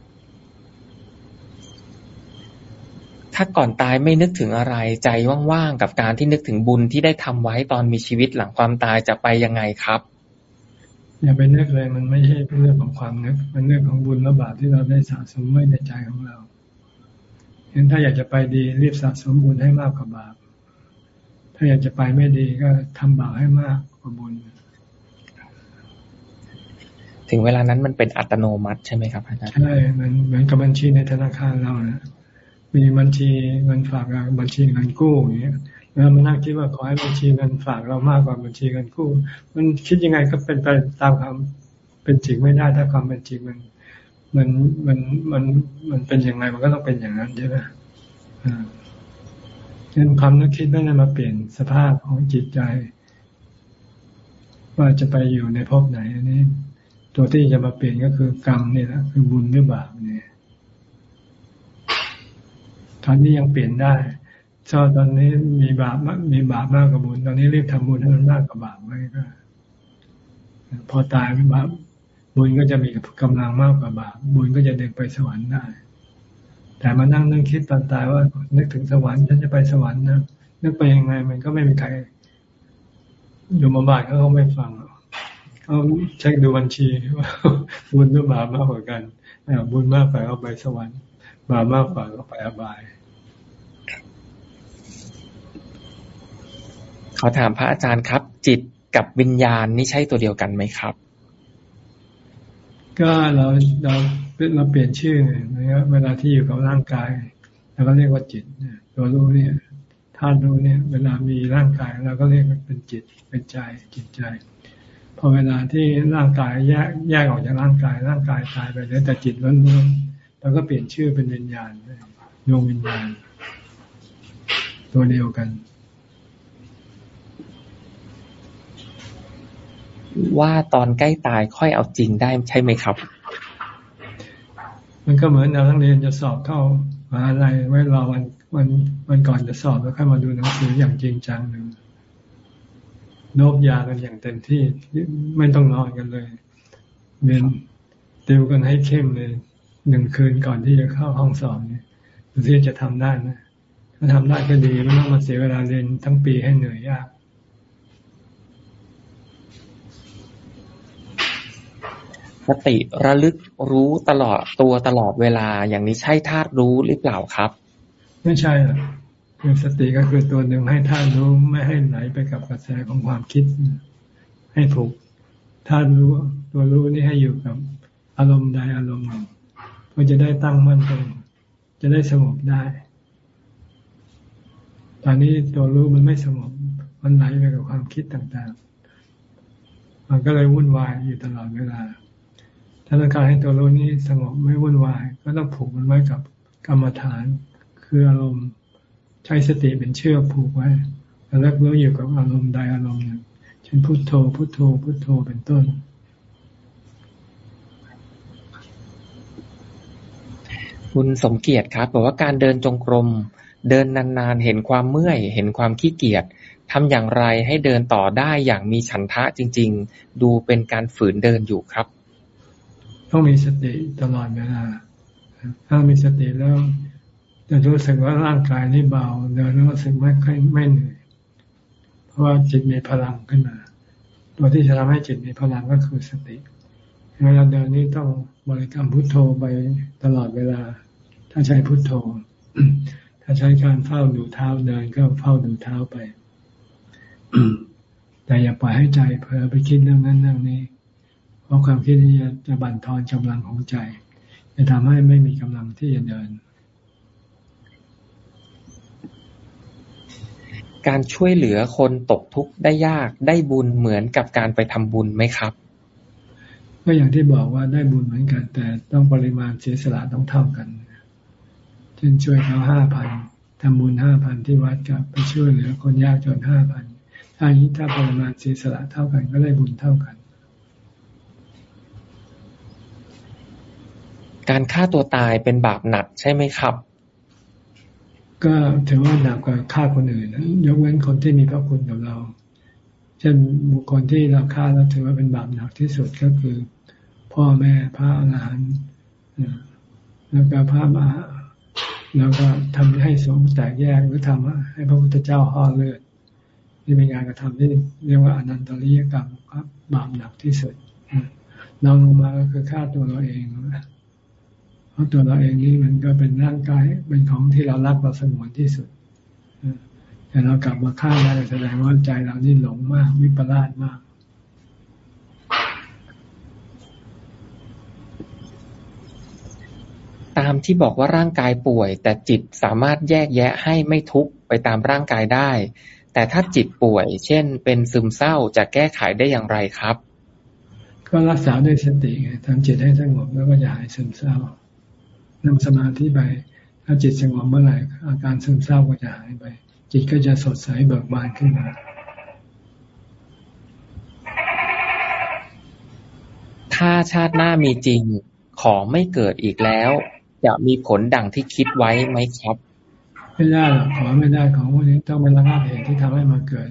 ถ้าก่อนตายไม่นึกถึงอะไรใจว่างๆกับการที่นึกถึงบุญที่ได้ทำไว้ตอนมีชีวิตหลังความตายจะไปยังไงครับอย่าไปนึกเลยมันไม่ใช่เรื่องของความนึก มันเรื่องของบุญและบาปที่เราได้สะสมไว้ในใจของเราเห็นถ้าอยากจะไปดีรีบสะสมบุญให้มากกว่าบาป ถ้าอยากจะไปไม่ดีก็ทำบาปให้มากกว่าบุญ ถึงเวลานั้นมันเป็นอัตโนมัติใช่ไหมครับอาจารย์ใช่มันเหมือนกับบัญชีในธนาคารเรานะมีบัญชีเงินฝากกับบัญชีเงินกู้อย่างเงี้ยแล้วมันนั่งคิดว่าขอให้บัญชีเงินฝากเรามากกว่าบัญชีเงินกู้ มันคิดยังไงก็เป็นไปตามความเป็นจริงไม่ได้ถ้าความเป็นจริงมัน มันมันมันมันเป็นยังไงมันก็ต้องเป็นอย่างนั้นใช่ไหมอ่าเงินความนึกคิดไม่ได้มาเปลี่ยนสภาพของจิตใจ ว่าจะไปอยู่ในภพไหนอันนี้ ตัวที่จะมาเปลี่ยนก็คือกรรมนี่แหละคือบุญหรือบาปเนี่ยตอนนี้ยังเปลี่ยนได้ชอบตอนนี้มีบาปมีบาปมากกว่าบุญ ตอนนี้รีบทำบุญให้มันมากกว่าบาปไว้ก็พอตายบาปบุญก็จะมีกำลังมากกว่าบาปบุญก็จะเดินไปสวรรค์ได้ แต่มานั่งนั่งคิดตอนตายว่า นึกถึงสวรรค์ฉันจะไปสวรรค์นะนึกไปยังไง มันก็ไม่มีใครอยู่มาบาทเขาไม่ฟัง เขาเช็คดูบัญชีว่าบุญหรือบาปมากกว่ากันบุญมากไปเอาไปสวรรค์บาปมากกว่าก็ไปอบายขอถามพระอาจารย์ครับ จิตกับวิญญาณนี่ใช่ตัวเดียวกันไหมครับ ก็เราเราเราเปลี่ยนชื่อนะครับเวลาที่อยู่กับร่างกายเราก็เรียกว่าจิตตัวรู้เนี่ยธาตุรู้เนี่ย เวลามีร่างกายเราก็เรียกเป็นจิตเป็นใจจิตใจ พอเวลาที่ร่างกายแยกแยกออกจากร่างกาย ร่างกายตายไปเหลือแต่จิตล้วนๆแล้วก็เปลี่ยนชื่อเป็นวิญญาณดวงวิญญาณ ตัวเดียวกัน ว่าตอนใกล้ตายค่อยเอาจริงได้ใช่ไหมครับ มันก็เหมือนเราทั้งเรียนจะสอบเข้ามหาลัยไว้รอวันวันวันก่อนจะสอบแล้วค่อยมาดูหนังสืออย่างจริงจังหนึ่ง โนบยากันอย่างเต็มที่ไม่ต้องนอนกันเลยเรียนติวกันให้เข้มเลยหนึ่งคืนก่อนที่จะเข้าห้องสอบเนี่ยดูที่จะทำได้นะถ้าทำได้ก็ดีไม่ต้องมาเสียเวลาเรียนทั้งปีให้เหนื่อยยากสติระลึกรู้ตลอดตัวตลอดเวลาอย่างนี้ใช่ธาตุรู้หรือเปล่าครับ ไม่ใช่อะ คือสติก็คือตัวหนึ่งให้ธาตุรู้ไม่ให้ไหลไปกับกระแสของความคิด ให้ผูกธาตุรู้ตัวรู้นี่ให้อยู่กับอารมณ์ใดอารมณ์หนึ่งเพื่อจะได้ตั้งมั่นตรงจะได้สงบได้ ตอนนี้ตัวรู้มันไม่สงบมันไหลไปกับความคิดต่างๆ มันก็เลยวุ่นวายอยู่ตลอดเวลา ถ้าต้องการให้ตัวรู้นี้สงบไม่วุ่นวาย ก็ต้องผูกมันไว้กับกรรมฐาน คืออารมณ์ ช้สติเป็นเชือกผูกไว้แล้วรู้อยู่กับอารมณ์ใดอารมณ์หนึ่งเช่นพุโทโธ พุโทโธ พุโทโธเป็นต้น คุณสมเกียรติครับบอกว่าการเดินจงกรม เดินนานๆ เห็นความเมื่อย เห็นความขี้เกียจทำอย่างไรให้เดินต่อได้อย่างมีฉันทะจริง ๆ ดูเป็นการฝืนเดินอยู่ครับ ต้องมีสติตลอดเวลาถ้ามีสติแล้ว จะรู้สึกว่าร่างกายนี่เบาเดินรู้สึกไม่ค่อยไม่เหนื่อย เพราะว่าจิตมีพลังขึ้นมา ตัวที่จะทำให้จิตมีพลังก็คือสติเวลาเดินนี่ต้องบริกรรมพุทโธไปตลอดเวลา ถ้าใช้พุทโธ ถ้าใช้การเฝ้าดูเท้าเดินก็เฝ้าดูเท้าไป แต่อย่าปล่อยให้ใจเผลอไปคิดเรื่องนั้นเรื่องนี้ เพราะความคิดนี้จะบั่นทอนกำลังของใจ จะทำให้ไม่มีกำลังที่จะเดิน การช่วยเหลือคนตกทุกข์ได้ยากได้บุญเหมือนกับการไปทำบุญไหมครับ ก็อย่างที่บอกว่าได้บุญเหมือนกัน แต่ต้องปริมาณเสียสละต้องเท่ากันเช่นช่วยเขาห้าพันทำบุญห้าพันที่วัดกับไปช่วยเหลือคนยากจนห้าพันถ้านี้ถ้าปริมาณเสียสละเท่ากันก็ได้บุญเท่ากัน การฆ่าตัวตายเป็นบาปหนักใช่ไหมครับ ก็ถือว่าหนักกว่าฆ่าคนอื่นยกเว้นคนที่มีพระคุณกับเรา เช่นบุคคลที่เราฆ่าแล้วถือว่าเป็นบาปหนักที่สุดก็คือ พ่อแม่พระอรหันต์แล้วก็พระมาแล้วก็ทำให้สงฆ์แตกแยกหรือทำให้พระพุทธเจ้าห่อเลือดนี่เป็นการกระทำที่เรียกว่าอนันตริยกรรมครับบาปหนักที่สุดลองลงมาก็คือฆ่าตัวเราเอง เพราะตัวเราเองนี่มันก็เป็นร่างกายเป็นของที่เรารักเราสงวนที่สุดแต่เรากลับมาฆ่าได้แสดงว่าใจเรานี่หลงมาก วิปลาสมากตามที่บอกว่าร่างกายป่วย แต่จิตสามารถแยกแยะให้ไม่ทุกข์ไปตามร่างกายได้ แต่ถ้าจิตป่วย เช่น เป็นซึมเศร้าจะแก้ไขได้อย่างไรครับ ก็รักษาด้วยสติทำจิตให้สงบแล้วก็จะหายซึมเศร้า นั่งสมาธิไปถ้าจิตสงบเมื่อไหร่อาการซึมเศร้าก็จะหายไป จิตก็จะสดใสเบิกบานขึ้นมาถ้าชาติหน้ามีจริงขอไม่เกิดอีกแล้ว จะมีผลดังที่คิดไว้ไหมครับ ไม่ได้หรอกขอไม่ได้ของพวกนี้ต้องเป็นระงับเหตุที่ทำให้มาเกิด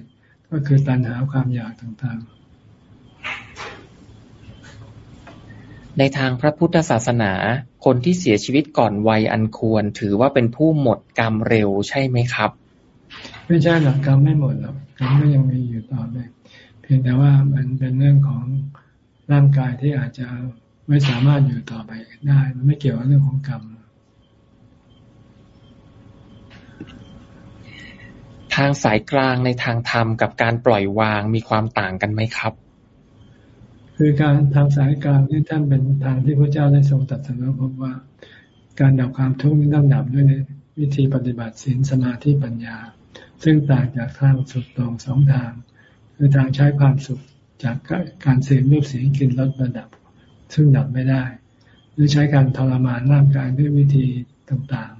ก็คือตัณหาความอยากต่างๆ ในทางพระพุทธศาสนา คนที่เสียชีวิตก่อนวัยอันควร ถือว่าเป็นผู้หมดกรรมเร็วใช่ไหมครับ ไม่ใช่หรอกกรรมไม่หมดหรอกกรรมก็ยังมีอยู่ต่อไปเพียงแต่ว่ามันเป็นเรื่องของร่างกายที่อาจจะไม่สามารถอยู่ต่อไปได้ มันไม่เกี่ยวกับเรื่องของกรรมทางสายกลางในทางธรรมกับการปล่อยวางมีความต่างกันไหมครับ คือการทางสายกลางที่ท่านเป็นทางที่พระเจ้าได้ทรงตัดสรู้วพบว่า การดับความทุกข์นี้ต้องดับด้วยวิธีปฏิบัติศีลสมาธิปัญญา ซึ่งต่างจากทางสุดตรงสองทาง คือทางใช้ความสุขจากการเสพรูปเสียงกินรสระดับ ซึ่งดับไม่ได้ หรือใช้การทรมานร่างกายด้วยวิธีต่าง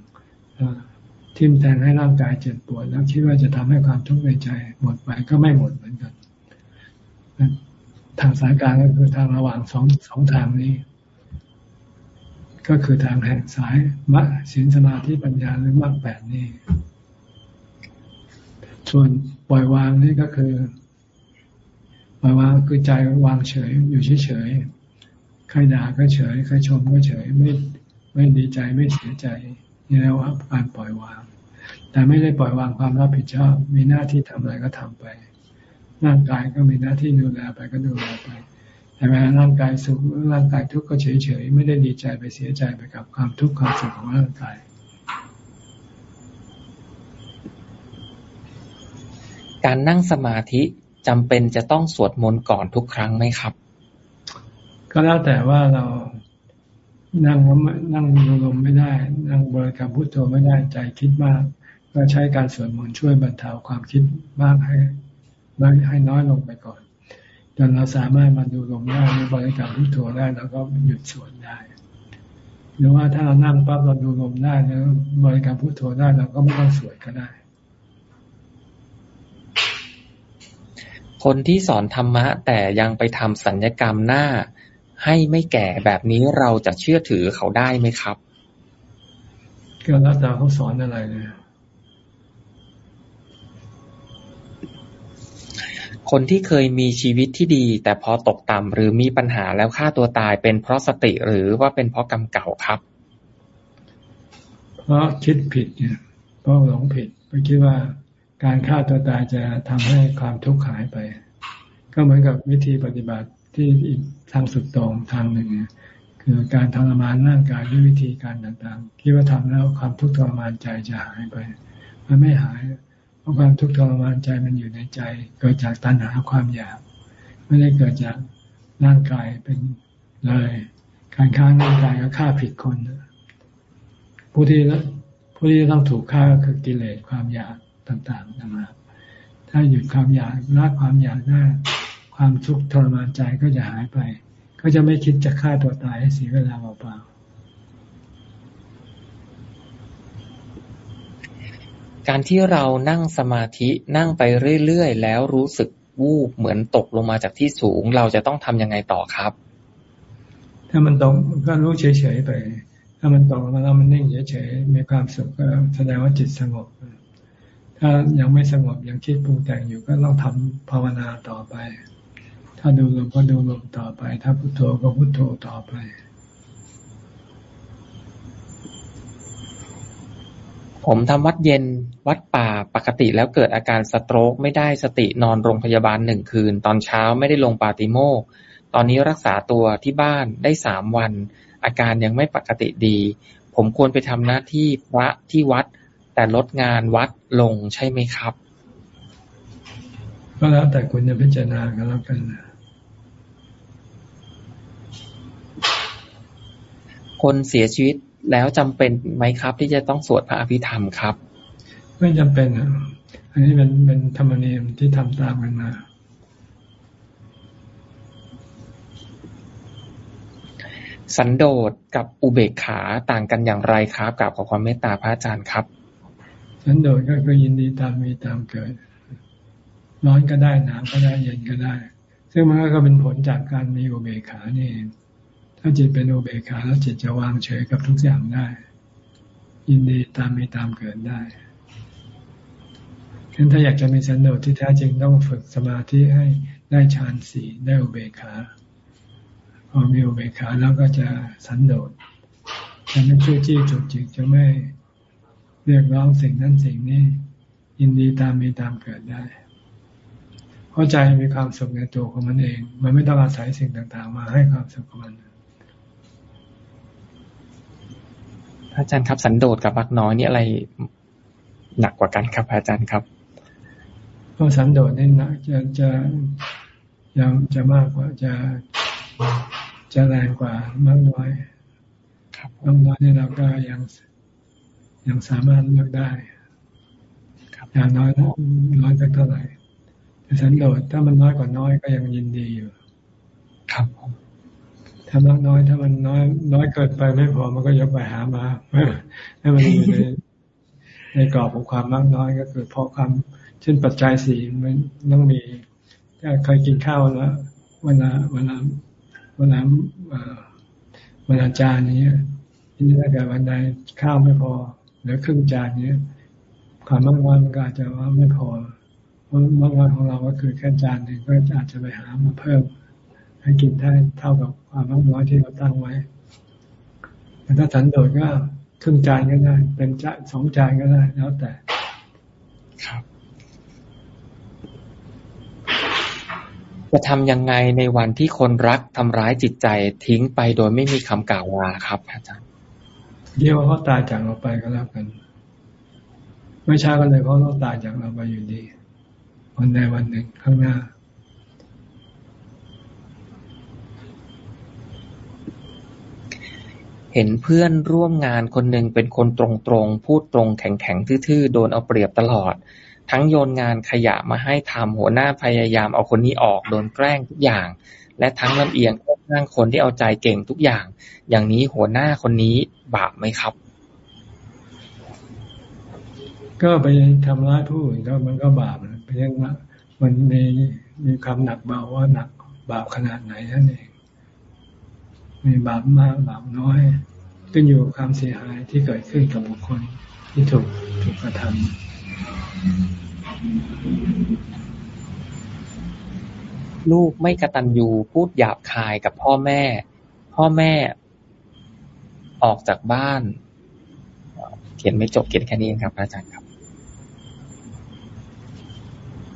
ๆทิ่มแทงให้ร่างกายเจ็บปวด แล้วคิดว่าจะทำให้ความทุกข์ในใจหมดไปก็ไม่หมดเหมือนกัน ทางสายกลางก็คือทางระหว่างสองสองทางนี้ ก็คือทางแห่งสายมรรคศีลสมาธิปัญญาหรือมรรคแปดนี่ส่วนปล่อยวางนี่ก็คือปล่อยวางคือใจวางเฉย อยู่เฉยใครด่าก็เฉยใครชมก็เฉยไม่ไม่ดีใจไม่เสียใจนี่เรียกว่าการปล่อยวาง แต่ไม่ได้ปล่อยวางความรับผิดชอบ มีหน้าที่ทำอะไรก็ทำไป ร่างกายก็มีหน้าที่ดูแลไปก็ดูแลไปแต่เวลาร่างกายสุขร่างกายทุกข์ก็เฉยเฉยไม่ได้ดีใจไปเสียใจไปกับความทุกข์ความสุขของร่างกายการนั่งสมาธิจำเป็นจะต้องสวดมนต์ก่อนทุกครั้งไหมครับ ก็แล้วแต่ว่าเรานั่งนั่งดูลมไม่ได้ นั่งบริกรรมพุทโธไม่ได้ใจคิดมาก ก็ใช้การสวดมนต์ช่วยบรรเทาความคิดมากให้ ให้น้อยลงไปก่อน จนเราสามารถมาดูลมได้หรือบริกรรมพุทโธได้แล้วก็หยุดสวดได้หรือว่าถ้าเรานั่งปั๊บเราดูลมได้แล้วบริกรรมพุทโธได้เราก็ไม่ต้องสวดก็ได้ คนที่สอนธรรมะ แต่ยังไปทำสัญญกรรมหน้า ให้ไม่แก่แบบนี้เราจะเชื่อถือเขาได้ไหมครับก็แล้วแต่เขาสอนอะไรเลย คนที่เคยมีชีวิตที่ดี แต่พอตกต่ำหรือมีปัญหาแล้วฆ่าตัวตาย เป็นเพราะสติหรือว่าเป็นเพราะกรรมเก่าครับ เพราะคิดผิดเนี่ยเพราะหลงผิดไปคิดว่าการฆ่าตัวตายจะทำให้ความทุกข์หายไป ก็เหมือนกับวิธีปฏิบัติที่อีกทางสุดตรงทางหนึ่งคือการทรมานร่างกายด้วยวิธีการต่างๆคิดว่าทำแล้วความทุกข์ทรมานใจจะหายไป มันไม่หาย เพราะความทุกข์ทรมานใจมันอยู่ในใจ เกิดจากตัณหาความอยาก ไม่ได้เกิดจากร่างกายเป็นเลย การฆ่าร่างกายก็ฆ่าผิดคนผู้ที่ผู้ที่ต้องถูกฆ่าก็คือกิเลสความอยากต่างๆนะครับถ้าหยุดความอยากละความอยากได้ความทุกข์ทรมานใจก็จะหายไป ก็จะไม่คิดจะฆ่าตัวตายให้เสียเวลาเปล่าๆ การที่เรานั่งสมาธินั่งไปเรื่อยๆ แล้วรู้สึกวูบเหมือนตกลงมาจากที่สูง เราจะต้องทำยังไงต่อครับ ถ้ามันตกก็รู้เฉยๆไป ถ้ามันตกมาแล้วมันนิ่งเฉยๆมีความสุขก็แสดงว่าจิตสงบ ถ้ายังไม่สงบยังคิดปรุงแต่งอยู่ก็ต้องทำภาวนาต่อไป ถ้าดูลมก็ดูลมต่อไป ถ้าพุโทโธก็พุโทโธต่อไป ผมทำวัดเย็น วัดป่า ปกติแล้วเกิดอาการสโตรก ไม่ได้สตินอนโรงพยาบาลหนึ่งคืน ตอนเช้าไม่ได้ลงปาติโมก ตอนนี้รักษาตัวที่บ้านได้สามวัน อาการยังไม่ปกติดี ผมควรไปทำหน้าที่พระที่วัด แต่ลดงานวัดลงใช่ไหมครับ ก็แล้วแต่คุณจะพิจารณากันแล้วกันนะคนเสียชีวิต แล้วจำเป็นไหมครับ ที่จะต้องสวดพระอภิธรรมครับ ไม่จำเป็นอะอันนี้เป็นเป็นธรรมเนียมที่ทำตามกันมาสันโดษกับอุเบกขาต่างกันอย่างไรครับกับขอความเมตตาพระอาจารย์ครับ สันโดษก็คือยินดีตามมีตามเกิด ร้อนก็ได้หนาวก็ได้เย็นก็ได้ ซึ่งมันก็เป็นผลจากการมีอุเบกขานี่เอง ถ้าจิตเป็นโอเบคาแล้วจิตจะวางเฉยกับทุกอย่างได้ ยินดีตามมีตามเกิดได้ฉะนั้นถ้าอยากจะมีสันโดษที่แท้จริงต้องฝึกสมาธิให้ได้ฌานสี่ได้อุเบกขา พอมีอุเบกขาแล้วก็จะสันโดษจะไม่ช่วยจี้จุกจิกจะไม่เรียกร้องสิ่งนั้นสิ่งนี้ยินดีตามมีตามเกิดได้ เพราะใจมีความสุขในตัวของมันเอง มันไม่ต้องอาศัยสิ่งต่างๆ มาให้ความสุขของมัน อาจารย์ครับ สันโดษกับมักน้อยนี่อะไรหนักกว่ากันครับ อาจารย์ครับก็สันโดษนี่หนักจะจะยังจะมากกว่าจะจะแรงกว่ามากน้อยมากน้อยนี่เราก็ยังยังสามารถเลือกได้อย่างน้อยน้อยสักเท่าไหร่แต่สันโดษถ้ามันน้อยกว่าน้อยก็ยังยินดีอยู่ ครับผม ถ้ามากน้อยถ้ามันน้อยน้อยเกินไปไม่พอมันก็ยกไปหามาให้มันอยู่ในในกรอบของความมากน้อยก็คือเพราะความเช่นปัจจัยสี่มันต้องมีถ้าเคยกินข้าวแล้วเวลาเวลาเวลาเวลาจานนี้ทีนี้ถ้าเกิดวันใดข้าวไม่พอเหลือครึ่งจานนี้ความมากน้อยมันก็อาจจะว่าไม่พอเพราะมากน้อยของเราก็คือแค่จานหนึ่งก็อาจจะไปหามาเพิ่ม ให้กินได้เท่ากับความมากน้อยที่เราตั้งไว้แต่ถ้าสันโดษก็ครึ่งจานก็ได้เป็นจานสองจานก็ได้แล้วแต่ครับจะทำยังไงในวันที่คนรักทำร้ายจิตใจทิ้งไปโดยไม่มีคำกล่าวลาครับอาจารย์เดี๋ยวเขาตายจากเราไปก็แล้วกัน ไม่ช้าก็เลยเขาต้องตายจากเราไปอยู่ดี วันใดวันหนึ่งข้างหน้า เห็นเพื่อนร่วมงานคนหนึ่งเป็นคนตรง ๆ พูดตรงแข็ง ๆ ทื่อ ๆ โดนเอาเปรียบตลอด ทั้งโยนงานขยะมาให้ทำหัวหน้าพยายามเอาคนนี้ออกโดนแกล้งทุกอย่าง และทั้งลำเอียงข้างคนที่เอาใจเก่งทุกอย่าง อย่างนี้หัวหน้าคนนี้บาปไหมครับ ก็ไปทำร้ายผู้อื่นก็มันก็บาปนะเพียงว่ามันมีมีคำหนักเบาว่าหนักบาปขนาดไหนนั่นเอง มีบาปมากบาปน้อย ขึ้นอยู่กับความเสียหายที่เกิดขึ้นกับบุคคลที่ถูกถูกกระทำลูกไม่กระตันยูพูดหยาบคายกับพ่อแม่ พ่อแม่ออกจากบ้าน เขียนไม่จบเขียนแค่นี้ครับอาจารย์ครับ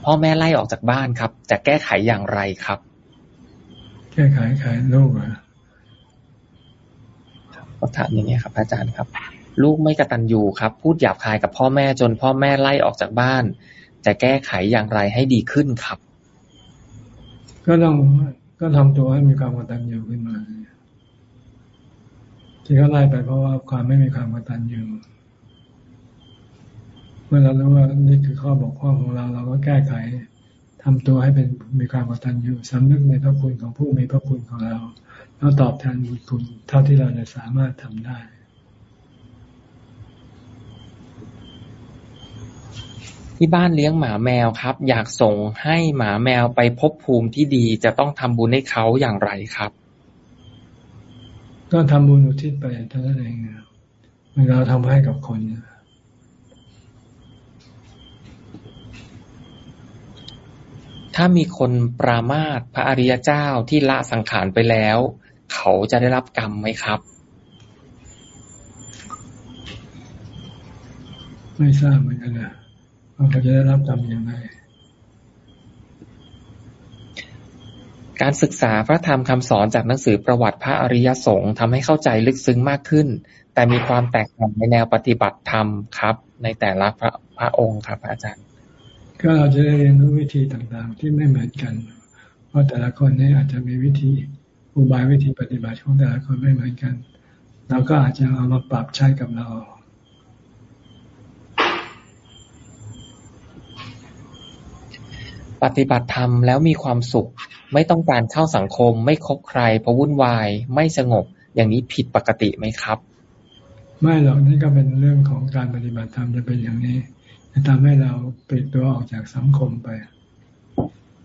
พ่อแม่ไล่ออกจากบ้านครับ จะแก้ไขอย่างไรครับ แก้ไขไขลูกอะ็ถามอย่างนี้ครับ อาจารย์ครับ ลูกไม่กระตันยูครับ พูดหยาบคายกับพ่อแม่จนพ่อแม่ไล่ออกจากบ้าน จะแก้ไขอย่างไรให้ดีขึ้นครับ ก็ต้องก็ทำตัวให้มีความกตัญญูขึ้นมาที่เขาไล่ไปเพราะว่าความไม่มีความกตัญญูเมื่อเรารู้ว่านี่คือข้อบกพร่องของเราเราก็แก้ไขทำตัวให้เป็นมีความกตัญญูสำนึกในพระคุณของผู้มีพระคุณของเรา แล้วตอบแทนบุญคุณเท่าที่เราจะสามารถทำได้ที่บ้านเลี้ยงหมาแมวครับ อยากส่งให้หมาแมวไปพบภูมิที่ดีจะต้องทำบุญให้เขาอย่างไรครับ ก็ทำบุญอุทิศไปเท่านั้นเองมันเราทำให้กับคนถ้ามีคนปรามาสพระอริยเจ้าที่ละสังขารไปแล้ว เขาจะได้รับกรรมไหมครับ ไม่ทราบเหมือนกันนะว่าเขาจะได้รับกรรมยังไงการศึกษาพระธรรมคำสอนจากหนังสือประวัติพระอริยสงฆ์ทำให้เข้าใจลึกซึ้งมากขึ้น แต่มีความแตกต่างในแนวปฏิบัติธรรมครับ ในแต่ละพระพระองค์ครับอาจารย์ ก็เราจะได้เรียนรู้วิธีต่างๆ ที่ไม่เหมือนกัน เพราะแต่ละคนนี้อาจจะมีวิธี อุบายวิธีปฏิบัติของแต่ละคนไม่เหมือนกัน เราก็อาจจะเอามาปรับใช้กับเราปฏิบัติธรรมแล้วมีความสุข ไม่ต้องการเข้าสังคม ไม่คบใครเพราะวุ่นวาย ไม่สงบ อย่างนี้ผิดปกติไหมครับ ไม่หรอกนี่ก็เป็นเรื่องของการปฏิบัติธรรมจะเป็นอย่างนี้จะทำให้เราเปลี่ยนตัวออกจากสังคมไป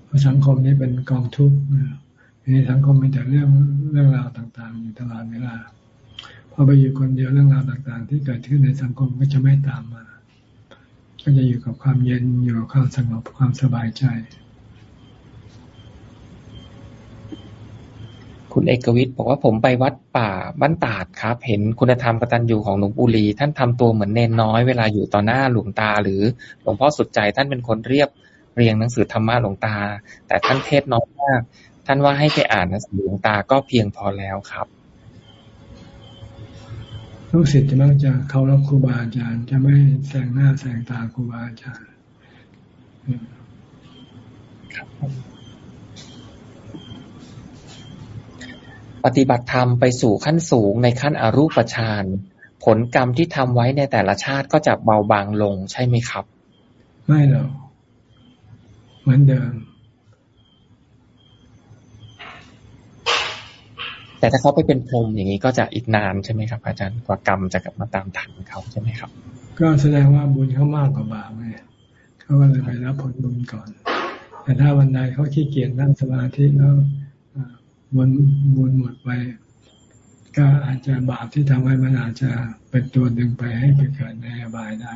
เพราะสังคมนี้เป็นกองทุกข์ ในสังคมมีแต่เรื่องเรื่องราวต่างๆ อยู่ตลอดเวลาพอไปอยู่คนเดียวเรื่องราวต่างๆ ที่เกิดขึ้นในสังคมก็จะไม่ตามมา ก็จะอยู่กับความเย็นอยู่กับความสงบความสบายใจ คุณเอกวิทย์บอกว่าผมไปวัดป่าบ้านตาดครับ เห็นคุณธรรมกตัญญูของหลวงปู่ลีท่านทำตัวเหมือนเนนน้อยเวลาอยู่ต่อหน้าหลวงตา หรือหลวงพ่อสุดใจท่านเป็นคนเรียบเรียงหนังสือธรรมะหลวงตา แต่ท่านเทศน้อยมาก ท่านว่าให้ไปอ่านหนังสือหลวงตาก็เพียงพอแล้วครับลูกศิษย์จะมักจะเคารพครูบาอาจารย์ จะไม่แสงหน้าแสงตาครูบาอาจารย์ปฏิบัติธรรมไปสู่ขั้นสูงในขั้นอรูปฌานผลกรรมที่ทำไว้ในแต่ละชาติก็จะเบาบางลงใช่ไหมครับ ไม่หรอกเหมือนเดิม แต่ถ้าเขาไปเป็นพรหมอย่างนี้ก็จะอีกนานใช่ไหมครับอาจารย์กว่ากรรมจะกลับมาตามทันเขาใช่ไหมครับ ก็แสดงว่าบุญเขามากกว่าบาปไงเขาก็เลยไปรับผลบุญก่อน แต่ถ้าวันใดเขาขี้เกียจนั่งสมาธิแล้วบุญบุญหมดไปก็อาจจะบาปที่ทำให้มันอาจจะเป็นตัวดึงไปให้ไปเกิดในอบายได้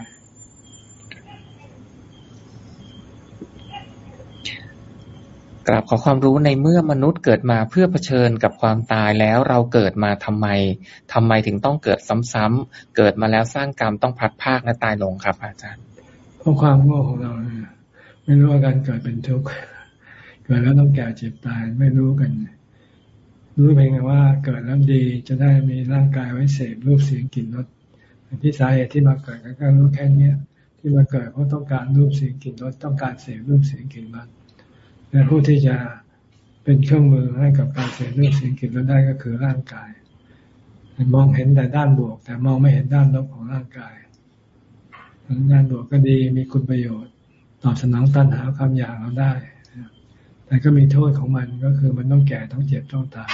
กราบขอความรู้ในเมื่อมนุษย์เกิดมาเพื่อเผชิญกับความตายแล้วเราเกิดมาทำไมทำไมถึงต้องเกิดซ้ำๆเกิดมาแล้วสร้างกรรมต้องพัดภาคและตายลงครับ อาจารย์เพราะความโง่ของเราไม่รู้ว่าการเกิดเป็นทุกข์เกิดแล้วต้องแก่เจ็บตายไม่รู้กัน รู้เพียงว่าเกิดแล้วดีจะได้มีร่างกายไว้เสพรูปเสียงกลิ่นรสที่สาเหตุที่มาเกิดก็รู้แค่เนี้ยที่มาเกิดเพราะต้องการรูปเสียงกลิ่นรสต้องการเสพรูปเสียงกลิ่นรส และผู้ที่จะเป็นเครื่องมือให้กับการเสพรูปเสียงกลิ่นรสได้ก็คือร่างกาย มองเห็นแต่ด้านบวก แต่มองไม่เห็นด้านลบของร่างกายด้านบวกก็ดีมีคุณประโยชน์ ตอบสนองตัณหาความอยากเราได้ แต่ก็มีโทษของมันก็คือมันต้องแก่ต้องเจ็บต้องตาย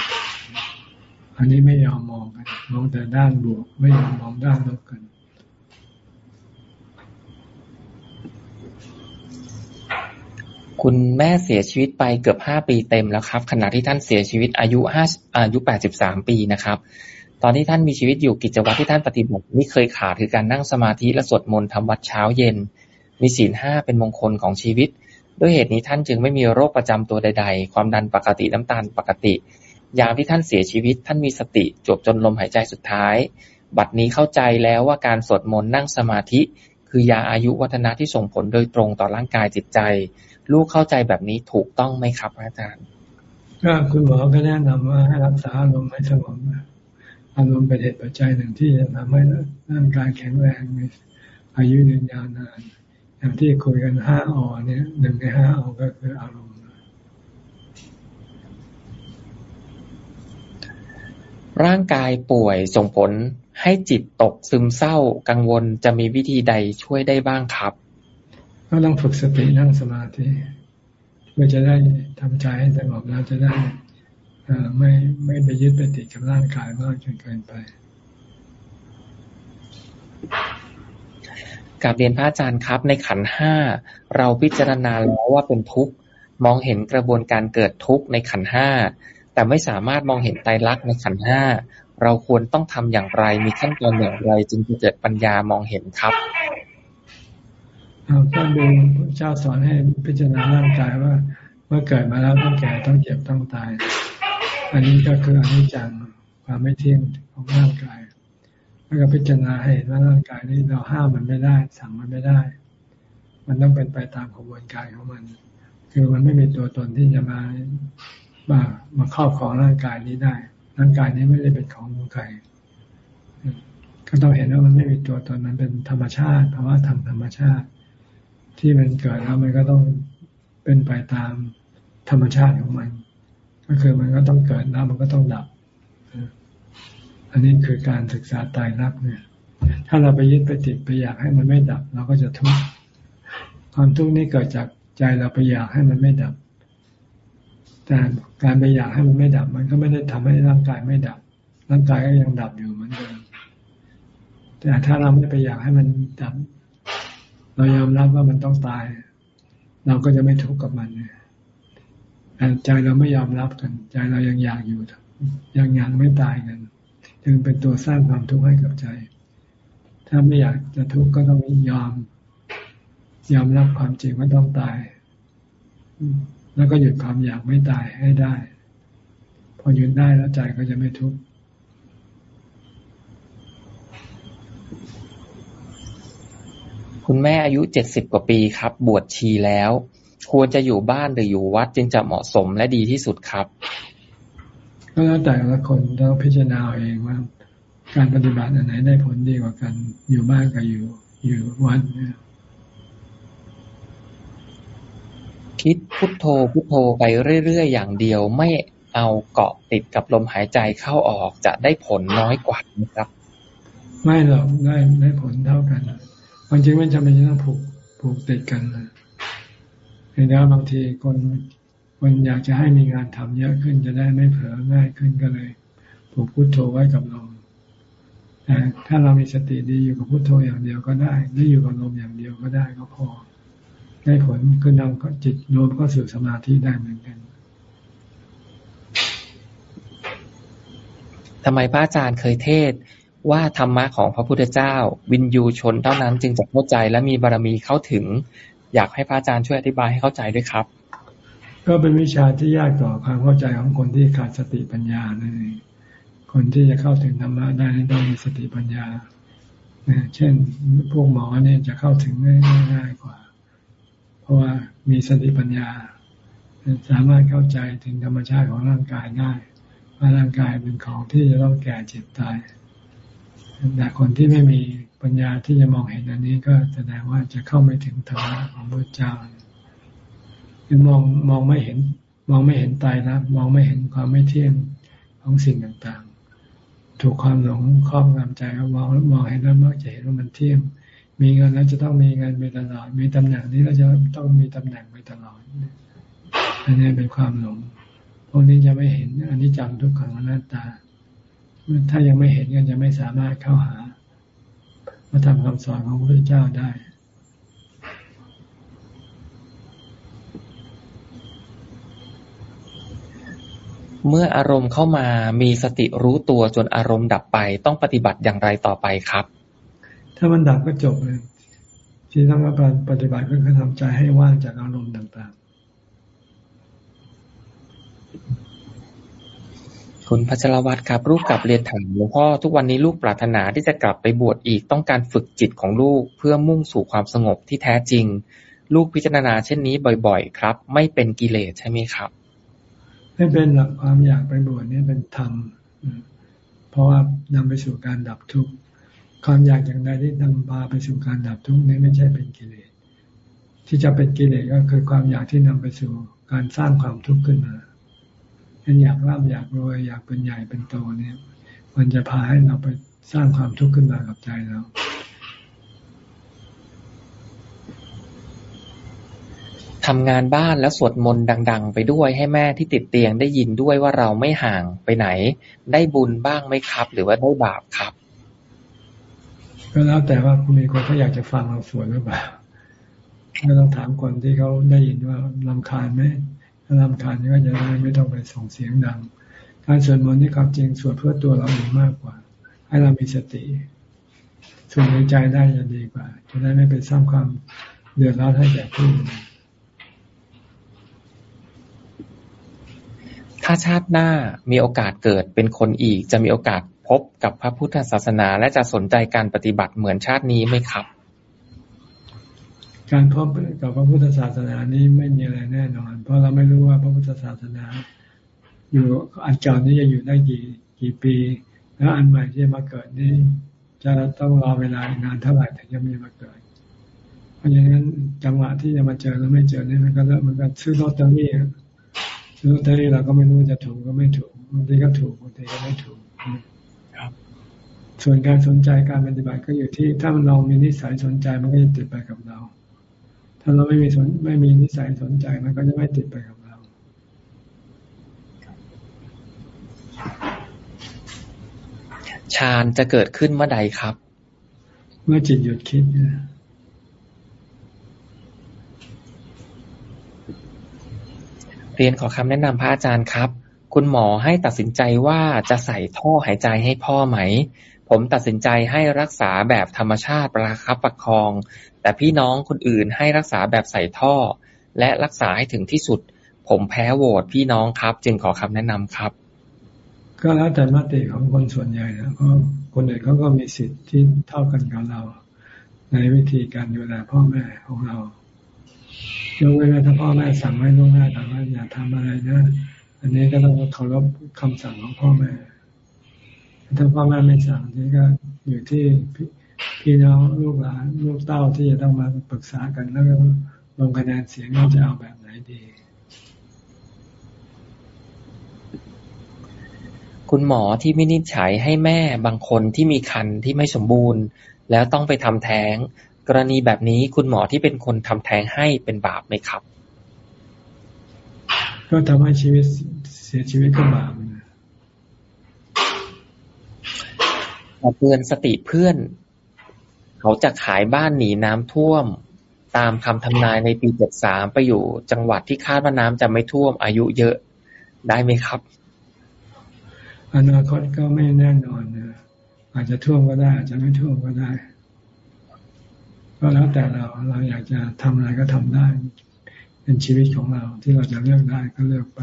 อันนี้ไม่ยอมมองกัน มองแต่ด้านบวก ไม่ยอมมองด้านลบกัน คุณแม่เสียชีวิตไปเกือบห้าปีเต็มแล้วครับ ขณะที่ท่านเสียชีวิตอายุห้าอายุแปดสิบสามปีนะครับ ตอนที่ท่านมีชีวิตอยู่กิจวัตรที่ท่านปฏิบัติไม่เคยขาดคือการนั่งสมาธิและสวดมนต์ทำวัดเช้าเย็น มีศีลห้าเป็นมงคลของชีวิต ด้วยเหตุนี้ท่านจึงไม่มีโรคประจำตัวใด ๆ ความดันปกติน้ำตาลปกติ ยามที่ท่านเสียชีวิต ท่านมีสติจบจนลมหายใจสุดท้าย บัดนี้เข้าใจแล้วว่าการสวดมนต์นั่งสมาธิ คือยาอายุวัฒนะที่ส่งผลโดยตรงต่อร่างกายจิตใจ ลูกเข้าใจแบบนี้ถูกต้องไหมครับอาจารย์ก็คุณหมอก็แนะนำว่าให้รักษาอารมณ์ให้สงบอารมณ์เป็นเหตุปัจจัยหนึ่งที่จะทำให้ร่างกายแข็งแรงมีอายุยืนยาวนานอย่างที่คุยกันห้าอเนี่ยหนึ่งในห้าอก็คืออารมณ์ร่างกายป่วยส่งผลให้จิตตกซึมเศร้ากังวลจะมีวิธีใดช่วยได้บ้างครับ ก็ต้องฝึกสตินั่งสมาธิเพื่อจะได้ทำใจให้สงบแล้วจะได้ไม่ไม่ไปยึดไปติดกับร่างกายมากจนเกินไปกับเรียนพระอาจารย์ครับ ในขันห้าเราพิจารณาแล้วว่าเป็นทุกข์มองเห็นกระบวนการเกิดทุกข์ในขันห้าแต่ไม่สามารถมองเห็นไตรลักษณ์ในขันห้าเราควรต้องทำอย่างไรมีขั้นตอนอย่างไร จึงจะเกิดปัญญามองเห็นครับ ก็ดูเจ้าสอนให้พิจารณาร่างกายว่า เมื่อเกิดมาแล้วต้องแก่ต้องเจ็บต้องตาย อันนี้ก็คืออนิจจังความไม่เที่ยงของร่างกายแล้วก็พิจารณาให้ว่าร่างกายนี้เราห้ามมันไม่ได้ สั่งมันไม่ได้ มันต้องเป็นไปตามกระบวนการของมัน คือมันไม่มีตัวตนที่จะมามามาครอบครองร่างกายนี้ได้ ร่างกายนี้ไม่ได้เป็นของใครก็ต้องเห็นว่ามันไม่มีตัวตนมันเป็นธรรมชาติภาวะธรรมธรรมชาติ ที่มันเกิดแล้วมันก็ต้องเป็นไปตามธรรมชาติของมัน ก็คือมันก็ต้องเกิดแล้วมันก็ต้องดับ อันนี้คือการศึกษาตายรักเนี่ย ถ้าเราไปยึดไปติดไปอยากให้มันไม่ดับ เราก็จะทุกข์ความทุกข์นี้เกิดจากใจเราไปอยากให้มันไม่ดับ แต่การไปอยากให้มันไม่ดับ มันก็ไม่ได้ทำให้ร่างกายไม่ดับ ร่างกายก็ยังดับอยู่เหมือนเดิมแต่ถ้าเราไม่ไปอยากให้มันดับ เรายอมรับว่ามันต้องตาย เราก็จะไม่ทุกข์กับมันแต่ใจเราไม่ยอมรับกัน ใจเรายังอยากอยู่ยังอยากไม่ตายกัน จึงเป็นตัวสร้างความทุกข์ให้กับใจ ถ้าไม่อยากจะทุกข์ก็ต้องยอม ยอมรับความจริงว่าต้องตาย แล้วก็หยุดความอยากไม่ตายให้ได้ พอหยุดได้แล้วใจก็จะไม่ทุกข์ คุณแม่อายุเจ็ดสิบกว่าปีครับ บวชชีแล้ว ควรจะอยู่บ้านหรืออยู่วัดจึงจะเหมาะสมและดีที่สุดครับ ก็แล้วแต่ละคนต้องพิจารณาเองว่า การปฏิบัติอันไหนได้ผลดีกว่ากันอยู่บ้านกับอยู่ อยู่วัดเนี่ยคิดพุทโธพุทโธไปเรื่อยๆอย่างเดียวไม่เอาเกาะติดกับลมหายใจเข้าออกจะได้ผลน้อยกว่านะครับ ไม่หรอกได้ได้ผลเท่ากัน มันจริงไม่จำเป็นจะต้องผูกผูกติดกันเห็นแล้วบางทีคนคนอยากจะให้มีงานทำเยอะขึ้นจะได้ไม่เผลอง่ายขึ้นก็เลยผูกพุโทโธไว้กับลมแต่ถ้าเรามีสติดีอยู่กับพุโทโธอย่างเดียวก็ได้หรืออยู่กับลมอย่างเดียวก็ได้ก็พอ ได้ผลคือนำจิตรวมเข้าสู่สมาธิได้เหมือนกันทำไมพระอาจารย์เคยเทศ ว่าธรรมะของพระพุทธเจ้า วินยูชนเท่านั้นจึงจะเข้าใจและมีบารมีเข้าถึง อยากให้พระอาจารย์ช่วยอธิบายให้เข้าใจด้วยครับ ก็เป็นวิชาที่ยากต่อความเข้าใจของคนที่ขาดสติปัญญานั่นเองคนที่จะเข้าถึงธรรมะได้ต้องมีสติปัญญาเช่น พวกหมอเนี่ยจะเข้าถึงง่ายกว่า เพราะว่ามีสติปัญญา สามารถเข้าใจถึงธรรมชาติของร่างกายได้ว่าร่างกายเป็นของที่จะต้องแก่เจ็บตาย แต่คนที่ไม่มีปัญญาที่จะมองเห็นอันนี้ก็แสดงว่าจะเข้าไม่ถึงธรรมะของพระเจ้าคือมองมองไม่เห็น มองไม่เห็นตายนะมองไม่เห็นความไม่เที่ยงของสิ่งต่างๆ ถูกความหลงครอบงำใจมองมองเห็นแล้วมักจะเห็นว่ามันเที่ยง มีเงินแล้วจะต้องมีเงินไปตลอด มีตำแหน่งนี้เราจะต้องมีตำแหน่งไปตลอดอันนี้เป็นความหลงพวกนี้จะไม่เห็นอันนี้จังทุกขังอนัตตา ถ้ายังไม่เห็นก็จะไม่สามารถเข้าหามาทำคำสอนของพระเจ้าได้เมื่ออารมณ์เข้ามามีสติรู้ตัวจนอารมณ์ดับไป ต้องปฏิบัติอย่างไรต่อไปครับ ถ้ามันดับก็จบเลยที่ต้องปฏิบัติก็คือทำใจให้ว่างจากอารมณ์ต่าง คุณพัชรวัตรครับ ลูกกลับเรียนถามหลวงพ่อทุกวันนี้ลูกปรารถนาที่จะกลับไปบวชอีกต้องการฝึกจิตของลูกเพื่อมุ่งสู่ความสงบที่แท้จริง ลูกพิจารณาเช่นนี้บ่อยๆ ครับ ไม่เป็นกิเลสใช่ไหมครับ ไม่เป็นหลักความอยากไปบวชนี่เป็นธรรมเพราะว่านำไปสู่การดับทุกข์ความอยากอย่างใดที่นำพาไปสู่การดับทุกข์นี้ไม่ใช่เป็นกิเลสที่จะเป็นกิเลสก็คือความอยากที่นำไปสู่การสร้างความทุกข์ขึ้นมา เป็นอยากร่ำอยากรวยอยากเป็นใหญ่เป็นโตเนี่ย มันจะพาให้เราไปสร้างความทุกข์ขึ้นมากับใจเราทำงานบ้านแล้วสวดมนต์ดัง ๆ ไปด้วยให้แม่ที่ติดเตียงได้ยินด้วยว่าเราไม่ห่างไปไหน ได้บุญบ้างไหมครับ หรือว่าได้บาปครับก็แล้วแต่ว่าคุณมีคนเขาอยากจะฟังเราสวดหรือเปล่าก็ต้องถามคนที่เขาได้ยินว่าลำคาญไหม ถ้ารำคาญก็จะได้ไม่ต้องไปส่งเสียงดัง การสวดมนต์นี่ความจริงสวดเพื่อตัวเราเองมากกว่า ให้เรามีสติสวดในใจได้จะดีกว่า จะได้ไม่ไปสร้างความเดือดร้อนให้แก่ผู้อื่นถ้าชาติหน้ามีโอกาสเกิดเป็นคนอีก จะมีโอกาสพบกับพระพุทธศาสนา และจะสนใจการปฏิบัติเหมือนชาตินี้ไหมครับ การพบกับพระพุทธศาสนานี้ไม่มีอะไรแน่นอน เพราะเราไม่รู้ว่าพระพุทธศาสนา อยู่อันเก่านี้จะอยู่ได้กี่กี่ปี แล้วอันใหม่ที่มาเกิดนี้ จะต้องรอเวลานานเท่าไหร่ถึงจะมีมาเกิด เพราะฉะนั้นจังหวะที่จะมาเจอแล้วไม่เจอเนี่ยมันก็มันก็ซื้อลอตเตอรี่ซื้อลอตเตอรี่เราก็ไม่รู้จะถูกก็ไม่ถูกบางทีก็ถูกบางทีก็ไม่ถูกส่วนการสนใจการปฏิบัติก็อยู่ที่ถ้ามันเรามีนิสัยสนใจมันก็จะติดไปกับเรา ถ้าเราไม่มีสนไม่มีนิสัยสนใจมันก็จะไม่ติดไปกับเรา ฌานจะเกิดขึ้นเมื่อใดครับ เมื่อจิตหยุดคิดเรียนขอคำแนะนำพระอาจารย์ครับ คุณหมอให้ตัดสินใจว่าจะใส่ท่อหายใจให้พ่อไหม ผมตัดสินใจให้รักษาแบบธรรมชาติประคับประคอง แต่พี่น้องคนอื่นให้รักษาแบบใส่ท่อ และรักษาให้ถึงที่สุด ผมแพ้โหวตพี่น้องครับ จึงขอคำแนะนำครับ ก็แล้วแต่มติของคนส่วนใหญ่นะเพราะคนอื่นเขาก็มีสิทธิ์ที่เท่ากันกับเรา ในวิธีการดูแลพ่อแม่ของเรายกเว้นถ้าพ่อแม่สั่งไม่ล่วงหน้าแต่ว่าอย่าทำอะไรนะอันนี้ก็ต้องเคารพคำสั่งของพ่อแม่ถ้าพ่อแม่ไม่สั่งนี่ก็อยู่ที่ พี่น้องลูกหลานลูกเต้าที่จะต้องมาปรึกษากันแล้วก็ลงคะแนนเสียงว่าจะเอาแบบไหนดี คุณหมอที่วินิจฉัยให้แม่บางคนที่มีคันที่ไม่สมบูรณ์ แล้วต้องไปทำแท้ง กรณีแบบนี้คุณหมอที่เป็นคนทำแท้งให้เป็นบาปไหมครับ ก็ทำให้ชีวิตเสียชีวิตก็บาปนะเตือนสติเพื่อน เขาจะขายบ้านหนีน้ำท่วม ตามคำทำนายในปีเจ็ดสามไปอยู่จังหวัดที่คาดว่าน้ำจะไม่ท่วมอายุเยอะได้ไหมครับ อนาคตก็ไม่แน่นอนนะอาจจะท่วมก็ได้ อาจจะไม่ท่วมก็ได้ ก็แล้วแต่เราเราอยากจะทำอะไรก็ทำได้ เป็นชีวิตของเราที่เราจะเลือกได้ก็เลือกไป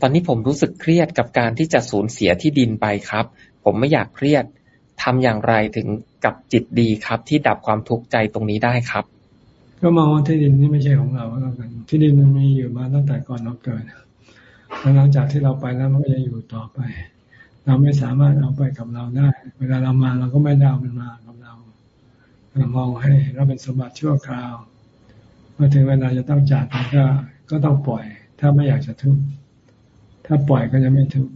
ตอนนี้ผมรู้สึกเครียดกับการที่จะสูญเสียที่ดินไปครับ ผมไม่อยากเครียด ทำอย่างไรถึงกับจิตดีครับ ที่ดับความทุกข์ใจตรงนี้ได้ครับ ก็มองว่าที่ดินนี่ไม่ใช่ของเราแล้วกันที่ดินมันมีอยู่มาตั้งแต่ก่อนเราเกิดหลังจากที่เราไปแล้วมันก็จะอยู่ต่อไป เราไม่สามารถเอาไปกับเราได้ เวลาเรามาเราก็ไม่ได้เอามันมากับเราเรามองให้เราเป็นสมบัติชั่วคราวเมื่อถึงเวลาจะต้องจากมันก็ก็ต้องปล่อย ถ้าไม่อยากจะทุกข์ถ้าปล่อยก็จะไม่ทุกข์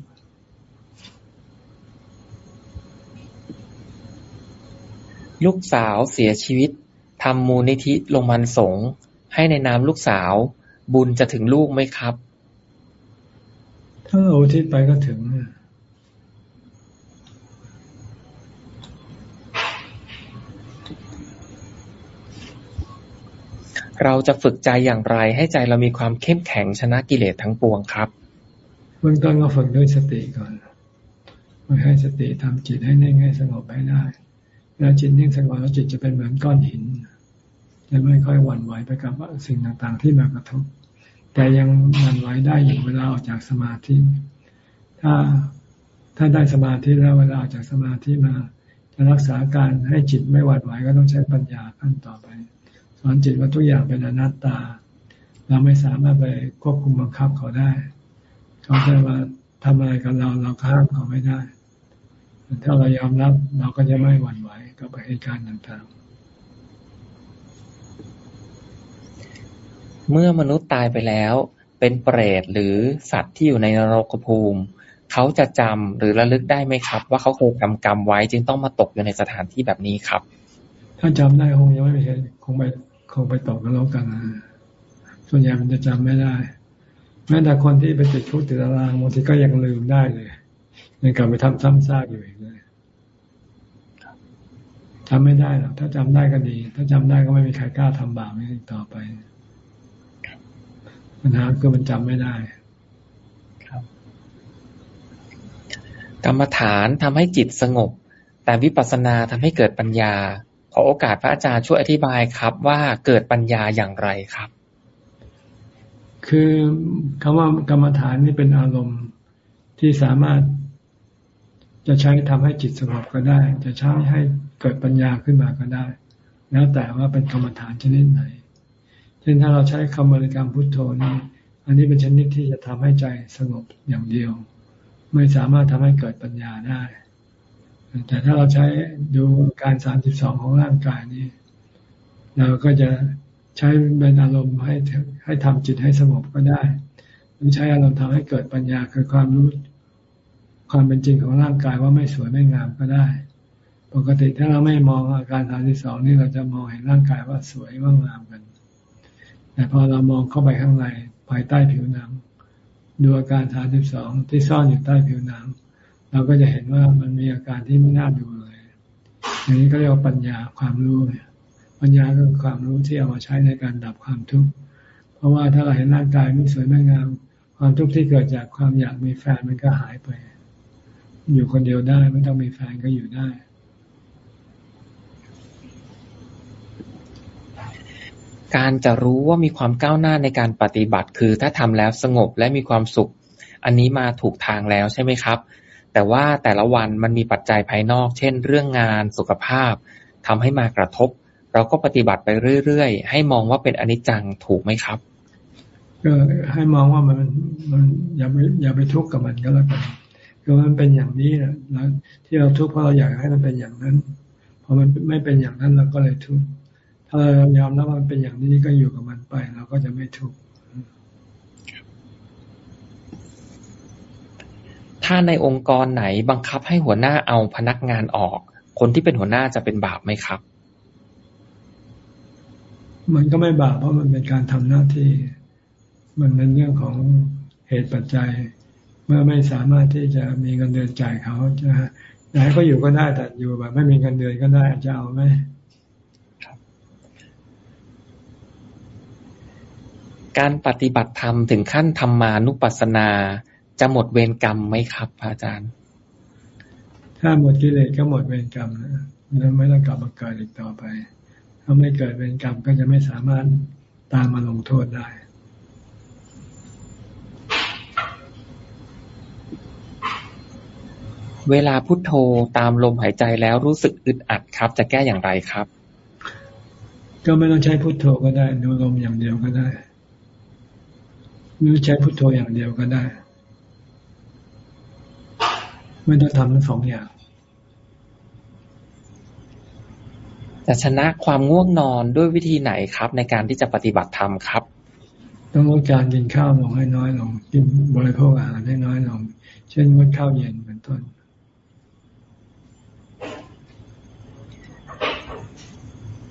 ลูกสาวเสียชีวิต ทำมูลนิธิลงมันสงให้ในนามลูกสาว บุญจะถึงลูกไหมครับ ถ้าเราทิศไปก็ถึงเราจะฝึกใจอย่างไรให้ใจเรามีความเข้มแข็งชนะกิเลสทั้งปวงครับเบื้องต้นก็ฝึกด้วยสติก่อนให้สติทำจิตให้นิ่งให้สงบให้ได้ แล้วจิตนิ่งสงบแล้วจิตจะเป็นเหมือนก้อนหินจะไม่ค่อยหวั่นไหวไปกับสิ่งต่างๆ ที่มากระทบ แต่ยังหวั่นไหวได้อยู่เวลาออกจากสมาธิ ถ้าถ้าได้สมาธิแล้วเวลาออกจากสมาธิมาจะรักษาการให้จิตไม่หวั่นไหวก็ต้องใช้ปัญญาขั้นต่อไป สอนจิตว่าทุกอย่างเป็นอนัตตา เราไม่สามารถไปควบคุมบังคับเขาได้ เขาจะมาทำอะไรกับเราเราข้ามเขาไม่ได้ ถ้าเรายอมรับเราก็จะไม่หวั่นไหว กับเหตุการณ์ต่างๆ เมื่อมนุษย์ตายไปแล้ว เป็นเปรตหรือสัตว์ที่อยู่ในนรกภูมิ เขาจะจำหรือระลึกได้ไหมครับ ว่าเขาเคยทำกรรมไว้จึงต้องมาตกอยู่ในสถานที่แบบนี้ครับ ถ้าจำได้คงยังไม่ไปคงไปคงไปตกกันแล้วกันนะส่วนใหญ่มันจะจำไม่ได้แม้แต่คนที่ไปติดคุกติดตารางบางทีก็ยังลืมได้เลยยังกลับไปทำซ้ำซากอยู่อีกเลย จำไม่ได้หรอกถ้าจำได้ก็ดี ถ้าจำได้ก็ไม่มีใครกล้าทำบาปอีกต่อไปปัญหาคือมันจำไม่ได้กรรมฐานทำให้จิตสงบ แต่วิปัสสนาทำให้เกิดปัญญา ขอโอกาสพระอาจารย์ช่วยอธิบายครับว่าเกิดปัญญาอย่างไรครับ คือคำว่ากรรมฐานนี่เป็นอารมณ์ที่สามารถจะใช้ทำให้จิตสงบก็ได้ จะใช้ให้ เกิดปัญญาขึ้นมาก็ได้ แล้วแต่ว่าเป็นกรรมฐานชนิดไหน เช่นถ้าเราใช้คำบริกรรมพุทโธนี่อันนี้เป็นชนิดที่จะทำให้ใจสงบอย่างเดียว ไม่สามารถทำให้เกิดปัญญาได้ แต่ถ้าเราใช้ดูการสามสิบสองของร่างกายนี้ เราก็จะใช้เป็นอารมณ์ให้ให้ทำจิตให้สงบก็ได้หรือใช้อารมณ์ทำให้เกิดปัญญาคือความรู้ความเป็นจริงของร่างกายว่าไม่สวยไม่งามก็ได้ ปกติถ้าเราไม่มองอาการทางที่สองนี่เราจะมองเห็นร่างกายว่าสวยว่างามกัน แต่พอเรามองเข้าไปข้างในภายใต้ผิวหนัง ดูอาการทางที่สองที่ซ่อนอยู่ใต้ผิวหนัง เราก็จะเห็นว่ามันมีอาการที่ไม่น่าดูเลย อย่างนี้ก็เรียกว่าปัญญาความรู้ปัญญาก็คือความรู้ที่เอามาใช้ในการดับความทุกข์เพราะว่าถ้าเราเห็นร่างกายไม่สวยไม่งามความทุกข์ที่เกิดจากความอยากมีแฟนมันก็หายไป อยู่คนเดียวได้ไม่ต้องมีแฟนก็อยู่ได้ การจะรู้ว่ามีความก้าวหน้าในการปฏิบัติ คือถ้าทำแล้วสงบและมีความสุข อันนี้มาถูกทางแล้วใช่ไหมครับ แต่ว่าแต่ละวันมันมีปัจจัยภายนอก เช่น เรื่องงานสุขภาพทำให้มากระทบ เราก็ปฏิบัติไปเรื่อยๆ ให้มองว่าเป็นอนิจจังถูกไหมครับก็ให้มองว่ามันมันอย่าไปอย่าไปทุกข์กับมันก็แล้วกันคือมันเป็นอย่างนี้แหละที่เราทุกข์เพราะเราอยากให้มันเป็นอย่างนั้นพอมันไม่เป็นอย่างนั้นเราก็เลยทุกข์ ถ้าเรายอมรับว่ามันเป็นอย่างนี้ก็อยู่กับมันไป เราก็จะไม่ทุกข์ถ้าในองค์กรไหนบังคับให้หัวหน้าเอาพนักงานออก คนที่เป็นหัวหน้าจะเป็นบาปไหมครับ มันก็ไม่บาปเพราะมันเป็นการทำหน้าที่ มันเป็นเรื่องของเหตุปัจจัย เมื่อไม่สามารถที่จะมีเงินเดือนจ่ายเขาจะอยากให้เขาอยู่ก็ได้แต่อยู่แบบไม่มีเงินเดือนก็ได้จะเอาไหม การปฏิบัติธรรมถึงขั้นธรรมานุปัสสนา จะหมดเวรกรรมไหมครับอาจารย์ ถ้าหมดกิเลสก็หมดเวรกรรมนะแล้วไม่ต้องกลับมาเกิดอีกต่อไป ถ้าไม่เกิดเป็นกรรมก็จะไม่สามารถตามมาลงโทษได้เวลาพุโทโธตามลมหายใจแล้วรู้สึกอึดอัดครับ จะแก้อย่างไรครับ ก็ไม่ต้องใช้พุโทโธก็ได้ ดูลมอย่างเดียวก็ได้ หรือใช้พุโทโธอย่างเดียวก็ได้ ไม่ต้องทำทั้งสองอย่างจะชนะความง่วงนอนด้วยวิธีไหนครับ ในการที่จะปฏิบัติธรรมครับ ต้องลดการกินข้าวลงให้น้อยลง กินบริโภคอาหารให้น้อยลง เช่นงดข้าวเย็นเป็นต้น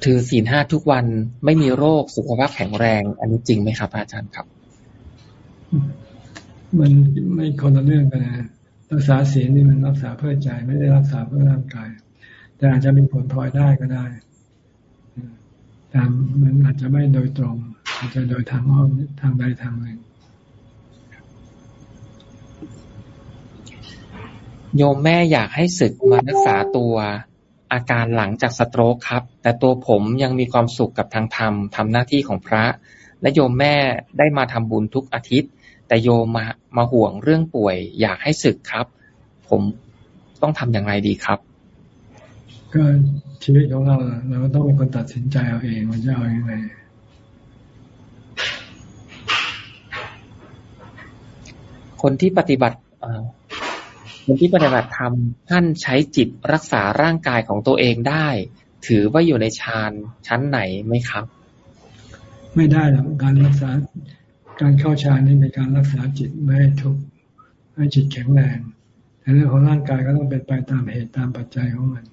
ถือศีลห้าทุกวันไม่มีโรคสุขภาพแข็งแรง อันนี้จริงไหมครับอาจารย์ครับ มันไม่คนละเรื่องกันนะรักษาศีลนี่มันรักษาเพื่อใจไม่ได้รักษาเพื่อร่างกาย แต่อาจจะมีผลพลอยได้ก็ได้แต่มันอาจจะไม่โดยตรง อาจจะโดยทางอ้อมทางใดทางหนึ่งโยมแม่อยากให้ศึกมารักษาตัวอาการหลังจากสโตรกครับ แต่ตัวผมยังมีความสุขกับทางธรรมทำหน้าที่ของพระ และโยมแม่ได้มาทำบุญทุกอาทิตย์ แต่โยมมามาห่วงเรื่องป่วย อยากให้ศึกครับ ผมต้องทำอย่างไรดีครับ ก็ชีวิตของเราเราก็ต้องเป็นคนตัดสินใจเอาเองว่าจะเอาอยัางไงคนที่ปฏิบัติคนที่ปฏิบัติธรรมท่านใช้จิตรักษาร่างกายของตัวเองได้ ถือว่าอยู่ในฌานชั้นไหนไหมครับ ไม่ได้หรอกการรักษา การเข้าฌานนี่เป็นการรักษาจิตไม่ให้ทุกข์ให้จิตแข็งแรงแต่เรื่องของร่างกายก็ต้องเป็นไปตามเหตุตามปัจจัยของมัน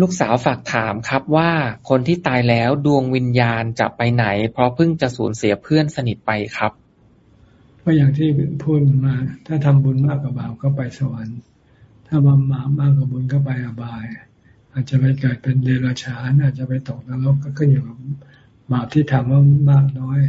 ลูกสาวฝากถามครับว่าคนที่ตายแล้วดวงวิญญาณจะไปไหน เพราะเพิ่งจะสูญเสียเพื่อนสนิทไปครับก็อย่างที่พูดมา ถ้าทำบุญมากกว่าบาปก็ไปสวรรค์ ถ้าบำบาปมากกว่าบุญก็ไปอบาย อาจจะไปเกิดเป็นเดรัจฉานอาจจะไปตกนรกก็ขึ้นอยู่กับบาปที่ทำว่ามากน้อย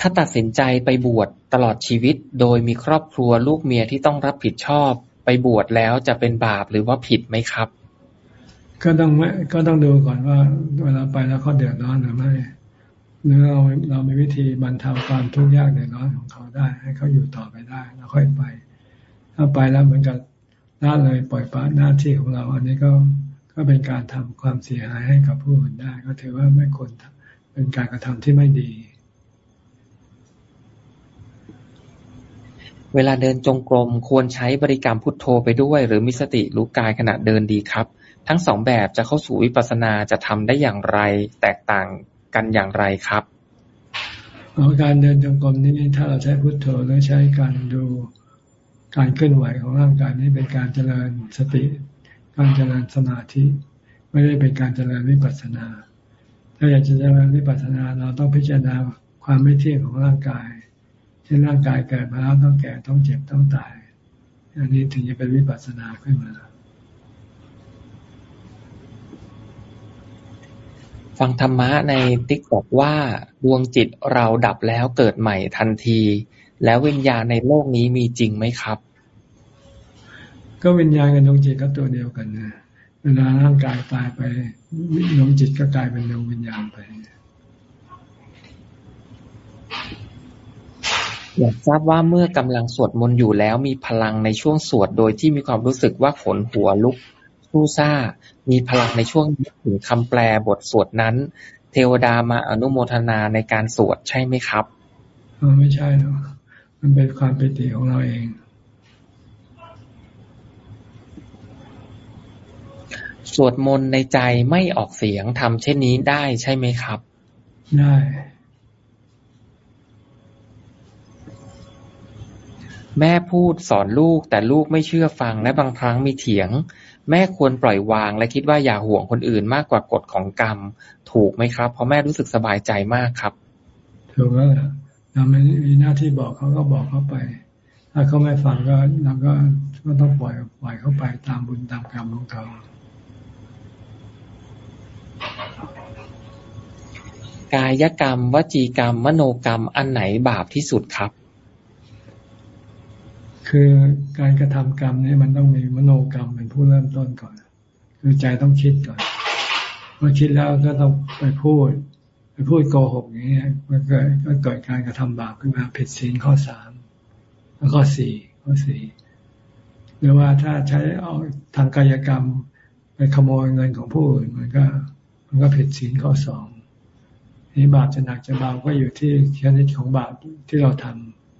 ถ้าตัดสินใจไปบวชตลอดชีวิต โดยมีครอบครัวลูกเมียที่ต้องรับผิดชอบ ไปบวชแล้วจะเป็นบาปหรือว่าผิดไหมครับ ก็ต้องก็ต้องดูก่อนว่าเวลาไปแล้วเขาเดือดร้อนหรือไม่หรือเราเรามีวิธีบรรเทาความทุกข์ยากเดือดร้อนของเขาได้ ให้เขาอยู่ต่อไปได้ แล้วค่อยไป ถ้าไปแล้วเหมือนกับละเลยปล่อยปละหน้าที่ของเรา อันนี้ก็ก็เป็นการทำความเสียหายให้กับผู้อื่นได้ ก็ถือว่าไม่ควรเป็นการกระทำที่ไม่ดี เวลาเดินจงกรมควรใช้บริกรรมพุทโธไปด้วย หรือมีสติรู้กายขณะเดินดีครับ ทั้งสองแบบจะเข้าสู่วิปัสสนาจะทำได้อย่างไร แตกต่างกันอย่างไรครับการเดินจงกรมนี้ถ้าเราใช้พุทโธหรือใช้การดู การเคลื่อนไหวของร่างกายนี้เป็นการเจริญสติ การเจริญสมาธิ ไม่ได้เป็นการเจริญวิปัสสนา ถ้าอยากจะเจริญวิปัสสนาเราต้องพิจารณาความไม่เที่ยงของร่างกายเช่นร่างกายเกิดมาแล้วต้องแก่ต้องเจ็บต้องตาย อันนี้ถึงจะเป็นวิปัสสนาขึ้นมา ฟังธรรมะในติ๊กบอกว่าดวงจิตเราดับแล้วเกิดใหม่ทันที แล้ววิญญาณในโลกนี้มีจริงไหมครับ ก็วิญญาณกับดวงจิตก็ตัวเดียวกันนะเวลาร่างกายตายไปดวงจิตก็กลายเป็นดวงวิญญาณไปอยากทราบว่าเมื่อกำลังสวดมนต์อยู่แล้วมีพลังในช่วงสวดโดยที่มีความรู้สึกว่าขนหัวลุกสู้ซ่า มีพลังในช่วงถึงคำแปลบทสวดนั้น เทวดามาอนุโมทนาในการสวดใช่ไหมครับไม่ใช่หรอก มันเป็นความปิติของเราเอง สวดมนต์ในใจไม่ออกเสียงทำเช่นนี้ได้ใช่ไหมครับ ได้แม่พูดสอนลูกแต่ลูกไม่เชื่อฟังและบางครั้งมีเถียง แม่ควรปล่อยวางและคิดว่าอย่าห่วงคนอื่นมากกว่ากฎของกรรม ถูกไหมครับ เพราะแม่รู้สึกสบายใจมากครับ ถูกแล้ว เราไม่มีหน้าที่บอกเขาก็บอกเขาไป ถ้าเขาไม่ฟังก็เราก็ก็ต้องปล่อยปล่อยเขาไปตามบุญตามกรรมของเขากายกรรม วจีกรรม มโนกรรม อันไหนบาปที่สุดครับ คือการกระทำกรรมนี่มันต้องมีมโนกรรมเป็นผู้เริ่มต้นก่อน คือใจต้องคิดก่อนเมื่อคิดแล้วก็ต้องไปพูด ไปพูดโกหกอย่างเงี้ยมันเกิดก็เกิดการกระทำบาปขึ้นมาผิดศีลข้อสามแล้วข้อสี่ข้อสี่หรือว่าถ้าใช้เอาทางกายกรรมไปขโมยเงินของผู้อื่นมันก็มันก็ผิดศีลข้อสองนี่บาปจะหนักจะเบาก็อยู่ที่ชนิดของบาปที่เราท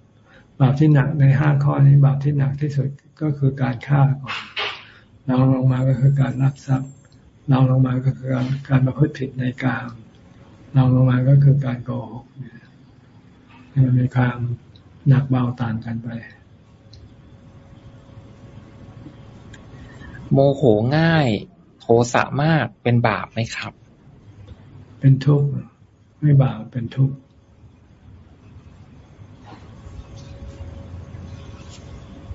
ำบาปที่หนักในห้าข้อนี้บาปที่หนักที่สุดก็คือการฆ่าก่อนเราลงมาก็คือการรักทรัพย์เราลงมาก็คือการการประพฤติผิดในกาม เราลงมาก็คือการโกหกมันมีความหนักเบาต่างกันไป โมโหง่าย โทสะมากเป็นบาปไหมครับ เป็นทุกข์ไม่บาปเป็นทุกข์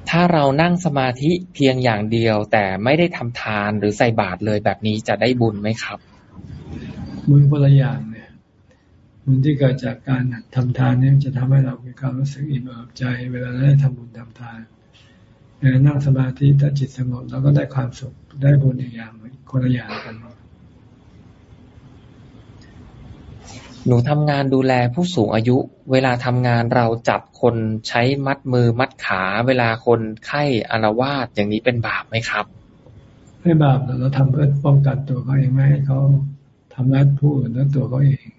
ถ้าเรานั่งสมาธิเพียงอย่างเดียว แต่ไม่ได้ทำทานหรือใส่บาตรเลยแบบนี้จะได้บุญไหมครับ บุญคนละอย่างเนี่ย บุญที่เกิดจากการทำทานเนี่ยจะทำให้เรามีความรู้สึกอิ่มเอิบใจ เวลาได้ทำบุญทำทานเวลานั่งสมาธิถ้าจิตสงบเราก็ได้ความสุขได้บุญอีกอย่างคนละอย่างกัน หนูทำงานดูแลผู้สูงอายุ เวลาทำงานเราจับคนใช้มัดมือมัดขา เวลาคนไข้อารวาสอย่างนี้เป็นบาปไหมครับไม่บาปเราทำเพื่อป้องกันตัวเขาเองไม่ให้เขาทำร้ายผู้อื่นและตัวเขาเอง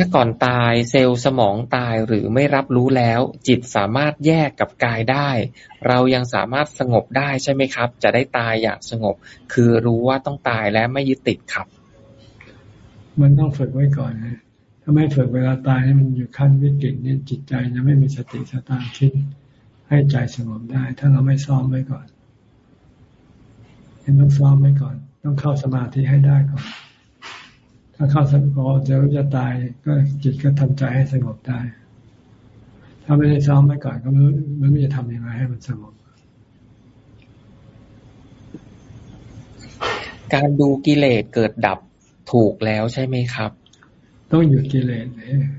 ถ้าก่อนตายเซลล์สมองตายหรือไม่รับรู้แล้ว จิตสามารถแยกกับกายได้ เรายังสามารถสงบได้ใช่ไหมครับ จะได้ตายอย่างสงบ คือรู้ว่าต้องตายและไม่ยึดติดครับ มันต้องฝึกไว้ก่อนนะถ้าไม่ฝึกเวลาตายให้มันอยู่ขั้นวิกฤตนี่จิตใจจะไม่มีสติสตางค์คิดให้ใจสงบได้ ถ้าเราไม่ซ้อมไว้ก่อนต้องซ้อมไว้ก่อน ต้องเข้าสมาธิให้ได้ก่อน ถ้าเข้าสงบเดี๋ยวจะตายก็จิตก็ทำใจให้สงบได้ ถ้าไม่ได้ซ้อมไว้ก่อนก็ไม่ไม่รู้จะทำยังไงให้มันสงบการดูกิเลสเกิดดับถูกแล้วใช่ไหมครับ ต้องหยุดกิเลส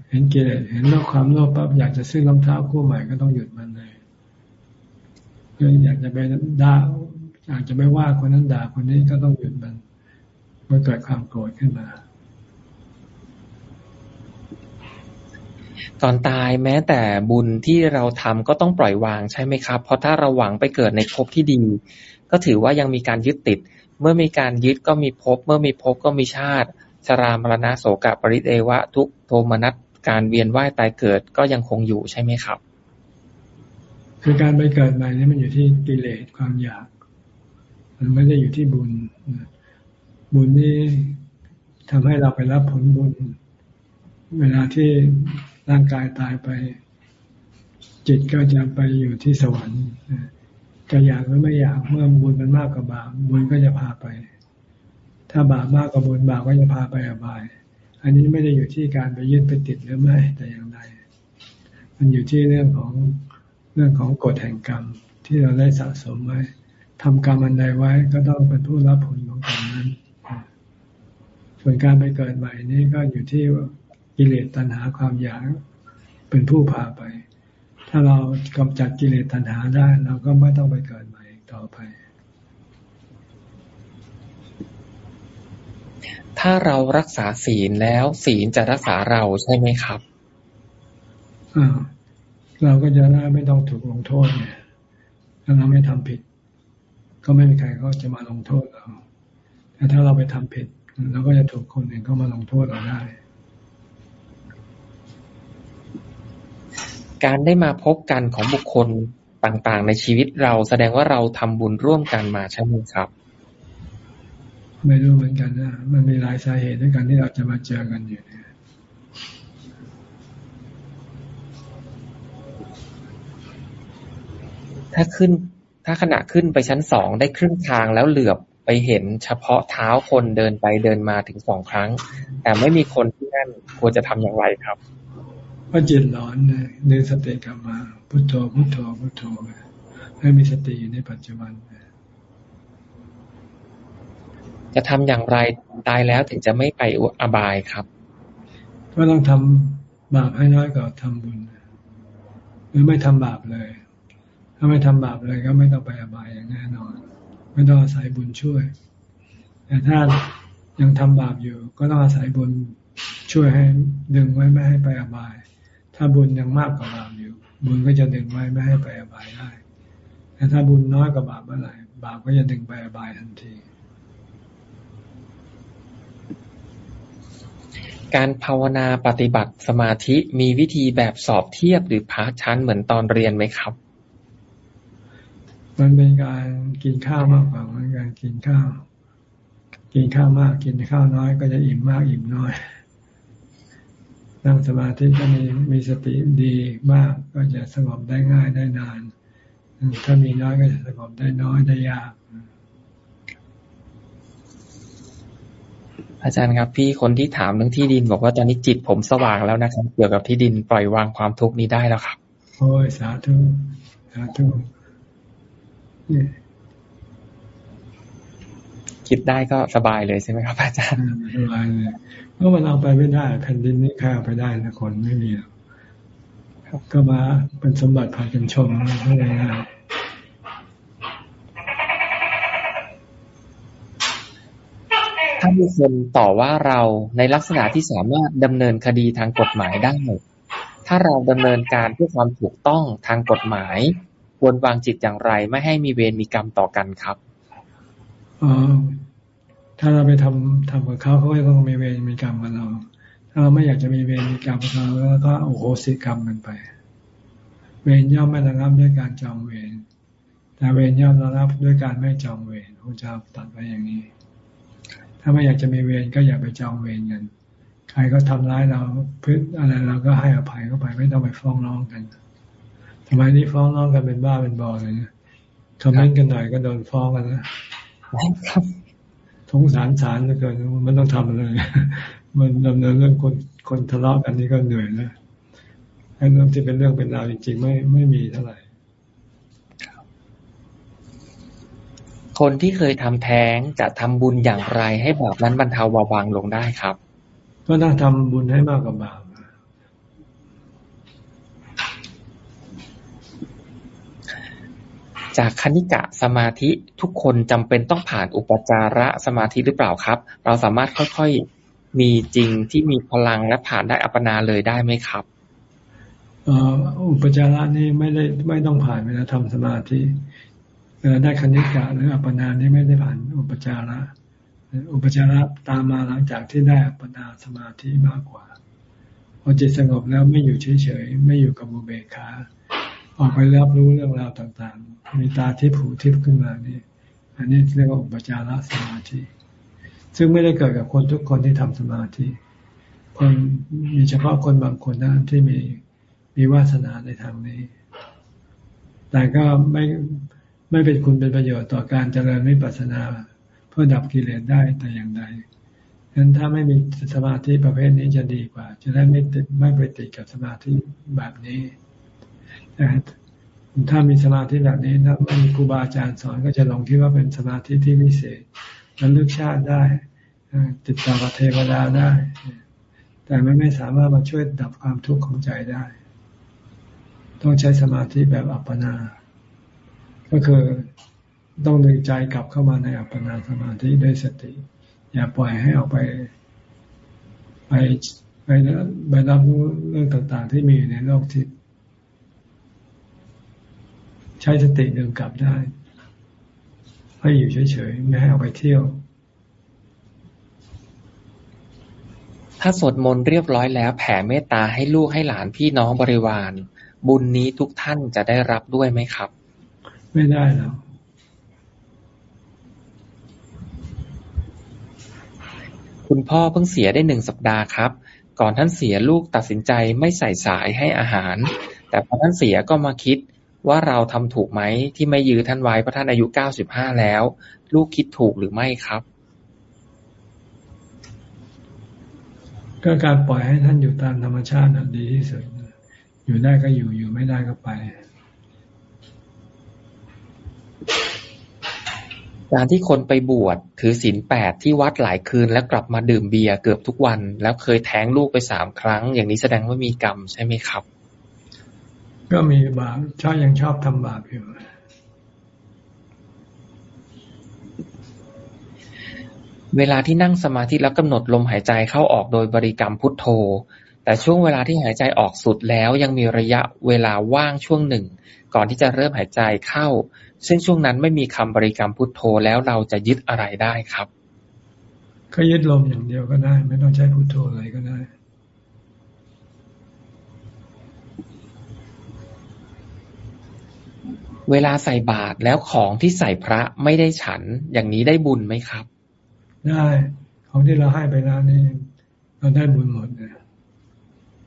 เห็นกิเลสเห็นโลภความโลภปั๊บอยากจะซื้อรองเท้าคู่ใหม่ก็ต้องหยุดมันเลยคืออยากจะไปด่าอยากจะไม่ว่าคนนั้นด่าคนนี้ก็ต้องหยุดมันเมื่อเกิดความโกรธขึ้นมา ตอนตายแม้แต่บุญที่เราทำก็ต้องปล่อยวางใช่ไหมครับ เพราะถ้าเราหวังไปเกิดในภพที่ดี ก็ถือว่ายังมีการยึดติด เมื่อมีการยึดก็มีภพเมื่อมีภพก็มีชาติ ชรามรณะโสกะปริเทวะ ทุกโทมนัสการเวียนว่ายตายเกิดก็ยังคงอยู่ใช่ไหมครับ คือการไปเกิดใหม่นี่มันอยู่ที่กิเลสความอยาก มันไม่ได้อยู่ที่บุญ บุญนี่ทำให้เราไปรับผลบุญ เวลาที่ ร่างกายตายไป จิตก็จะไปอยู่ที่สวรรค์จะอยากหรือไม่อยากเมื่อบุญมันมากกว่าบาปบุญก็จะพาไป ถ้าบาปมากกว่าบุญบาปก็จะพาไปอบาย อันนี้ไม่ได้อยู่ที่การไปยึดไปติดหรือไม่แต่อย่างใดมันอยู่ที่เรื่องของเรื่องของกฎแห่งกรรมที่เราได้สะสมไว้ทำกรรมอันใดไว้ก็ต้องเป็นผู้รับผลของกรรมนั้นส่วนการไปเกิดใหม่นี้ก็อยู่ที่ กิเลสตัณหาความอยากเป็นผู้พาไป ถ้าเรากำจัดกิเลสตัณหาได้ เราก็ไม่ต้องไปเกิดใหม่ต่อไป ถ้าเรารักษาศีลแล้วศีลจะรักษาเราใช่ไหมครับอ่าเราก็จะได้ไม่ต้องถูกลงโทษเนี่ยถ้าเราไม่ทำผิด ก็ไม่มีใครก็จะมาลงโทษเรา แต่ถ้าเราไปทำผิดเราก็จะถูกคนอื่นเข้ามาลงโทษเราได้ การได้มาพบกันของบุคคลต่างๆ ในชีวิตเราแสดงว่าเราทำบุญร่วมกันมาใช่ไหมครับ ไม่รู้เหมือนกันนะมันมีหลายสาเหตุด้วยกันที่เราจะมาเจอกันอยู่เนี่ยถ้าขึ้น ถ้าขณะขึ้นไปชั้นสองได้ครึ่งทางแล้วเหลือบไปเห็นเฉพาะเท้าคนเดินไปเดินมาถึงสองครั้ง แต่ไม่มีคนที่นั่นควรจะทำอย่างไรครับ ก็จิตร้อนเนี่ยดึงสติกลับมา พุทโธพุทโธพุทโธให้มีสติอยู่ในปัจจุบัน จะทำอย่างไรตายแล้วถึงจะไม่ไปอบายครับ ก็ต้องทบาปให้น้อยกว่าทำบุญหรือไม่ทำบาปเลย ถ้าไม่ทำบาปเลยก็ไม่ต้องไปอบายอย่างแน่นอน ไม่ต้องอาศัยบุญช่วย แต่ถ้ายังทำบาปอยู่ ก็ต้องอาศัยบุญช่วยให้ดึงไว้ไม่ให้ไปอบาย ถ้าบุญยังมากกว่าบาปอยู่ บุญก็จะดึงไว้ไม่ให้ไปอบายได้แต่ถ้าบุญน้อยกว่าบาปเมื่อไหร่บาปก็จะดึงไปอบายทันที การภาวนาปฏิบัติสมาธิมีวิธีแบบสอบเทียบหรือพาชั้นเหมือนตอนเรียนไหมครับ มันเป็นการกินข้าวมากกว่ามันการกินข้าว กินข้าวมากกินข้าวน้อยก็จะอิ่มมากอิ่มน้อย นั่งสมาธิก็มีมีสติดีมากก็จะสงบได้ง่ายได้นาน ถ้ามีน้อยก็จะสงบได้น้อยได้ยาก อาจารย์ครับ พี่คนที่ถามเรื่องที่ดิน บอกว่าตอนนี้จิตผมสว่างแล้วนะครับเกี่ยวกับที่ดินปล่อยวางความทุกข์นี้ได้แล้วครับ โอ้ยสาธุสาธุนี่คิดได้ก็สบายเลยใช่ไหมครับ อาจารย์สบายเลย เพราะมันเอาไปไม่ได้ แผ่นดินนี้ใครเอาไปได้นะคนไม่มีก็มาเป็นสมบัติพากันชมไม่ได้ง่ายถ้ามีคนต่อว่าเราในลักษณะที่สามารถดำเนินคดีทางกฎหมายได้ ถ้าเราดำเนินการเพื่อความถูกต้องทางกฎหมาย ควรวางจิตอย่างไร ไม่ให้มีเวรมีกรรมต่อกันครับอ๋อ ถ้าเราไปทำทำกับเขาเขาก็ต้องมีเวรมีกรรมกับเรา ถ้าเราไม่อยากจะมีเวรมีกรรมกับเขาแล้วก็โอโหสิกรรมกันไป เวรย่อมไม่ระงับด้วยการจองเวรแต่เวรย่อมระงับด้วยการไม่จองเวรพระเจ้าตัดไว้อย่างนี้ ถ้าไม่อยากจะมีเวรก็อย่าไปจองเวรกันใครก็ทำร้ายเราพึ่งอะไรเราก็ให้อภัยเข้าไปไม่ต้องไปฟ้องร้องกันทำไมนี้ฟ้องร้องกันเป็นบ้าเป็นบอเลยนะคอมเมนต์กันหน่อยก็โดนฟ้องกันนะครับ สงสารศาลเหลือเกินมันต้องทำอะไรมันดำเนินเรื่องคนคนทะเลาะกันนี่ก็เหนื่อยแล้วไอ้เรื่องที่เป็นเรื่องเป็นราวจริง ๆ ไม่ไม่มีเท่าไหร่คนที่เคยทำแท้งจะทำบุญอย่างไรให้บาปนั้นบรรเทาเบาบางลงได้ครับ ก็ต้องทำบุญให้มากกว่าบาป จากคณิกะสมาธิทุกคนจำเป็นต้องผ่านอุปจาระสมาธิหรือเปล่าครับ เราสามารถค่อยๆมีจริงที่มีพลังและผ่านได้อัปนาเลยได้ไหมครับอุปจาระนี่ไม่ได้ไม่ต้องผ่านเวลาทำสมาธิได้คณิกะหรืออัปปนานี่ไม่ได้ผ่านอุปจาระ อุปจาระตามมาหลังจากที่ได้อัปปนาสมาธิมากกว่าพอจิตสงบแล้วไม่อยู่เฉยๆไม่อยู่กับมุเบคา ออกไปรับรู้เรื่องราวต่างๆ มีตาทิพหูทิพขึ้นมานี่ อันนี้เรียกว่าอุปจารสมาธิ ซึ่งไม่ได้เกิดกับคนทุกคนที่ทำสมาธิ คนมีเฉพาะคนบางคนนะที่มีมีวาสนาในทางนี้ แต่ก็ไม่ไม่เป็นคุณเป็นประโยชน์ต่อการเจริญวิปัสสนา เพื่อดับกิเลสได้แต่อย่างใดฉะนั้นถ้าไม่มีสมาธิประเภทนี้จะดีกว่า จะได้ไม่ติดไม่ไปติดกับสมาธิแบบนี้ แต่ถ้ามีสมาธิแบบนี้ถ้ามีครูบาอาจารย์สอนก็จะลงที่ว่าเป็นสมาธิที่วิเศษระลึกชาติได้ติดต่อกับเทวดาได้ แต่มันไม่สามารถมาช่วยดับความทุกข์ของใจได้ ต้องใช้สมาธิแบบอัปปนา ก็คือต้องดึงใจกลับเข้ามาในอัปปนาสมาธิด้วยสติ อย่าปล่อยให้ออกไป ไปไปไปรับรู้เรื่องต่างๆ ที่มีอยู่ในโลกทิพย์ ใช้สติดึงกลับได้ให้อยู่เฉยๆไม่ให้ออกไปเที่ยว ถ้าสวดมนต์เรียบร้อยแล้วแผ่เมตตาให้ลูกให้หลานพี่น้องบริวาร บุญนี้ทุกท่านจะได้รับด้วยไหมครับ ไม่ได้หรอกคุณพ่อเพิ่งเสียได้หนึ่งสัปดาห์ครับ ก่อนท่านเสียลูกตัดสินใจไม่ใส่สายให้อาหาร แต่พอท่านเสียก็มาคิด ว่าเราทำถูกไหมที่ไม่ยื้อท่านไว้เพราะท่านอายุเก้าสิบห้าแล้ว ลูกคิดถูกหรือไม่ครับก็การปล่อยให้ท่านอยู่ตามธรรมชาติดีที่สุด อยู่ได้ก็อยู่ อยู่ไม่ได้ก็ไป การที่คนไปบวชถือศีลแปดที่วัดหลายคืนแล้วกลับมาดื่มเบียร์เกือบทุกวัน แล้วเคยแท้งลูกไปสามครั้ง อย่างนี้แสดงว่ามีกรรมใช่ไหมครับ ก็มีบาปชอบยังชอบทำบาปอยู่ เวลาที่นั่งสมาธิแล้วกำหนดลมหายใจเข้าออกโดยบริกรรมพุทโธ แต่ช่วงเวลาที่หายใจออกสุดแล้วยังมีระยะเวลาว่างช่วงหนึ่ง ก่อนที่จะเริ่มหายใจเข้า ซึ่งช่วงนั้นไม่มีคำบริกรรมพุทโธแล้วเราจะยึดอะไรได้ครับ ก็ยึดลมอย่างเดียวก็ได้ ไม่ต้องใช้พุทโธอะไรก็ได้ เวลาใส่บาตรแล้วของที่ใส่พระไม่ได้ฉัน อย่างนี้ได้บุญไหมครับ ได้ของที่เราให้ไปแล้วนี่เราได้บุญหมดเลย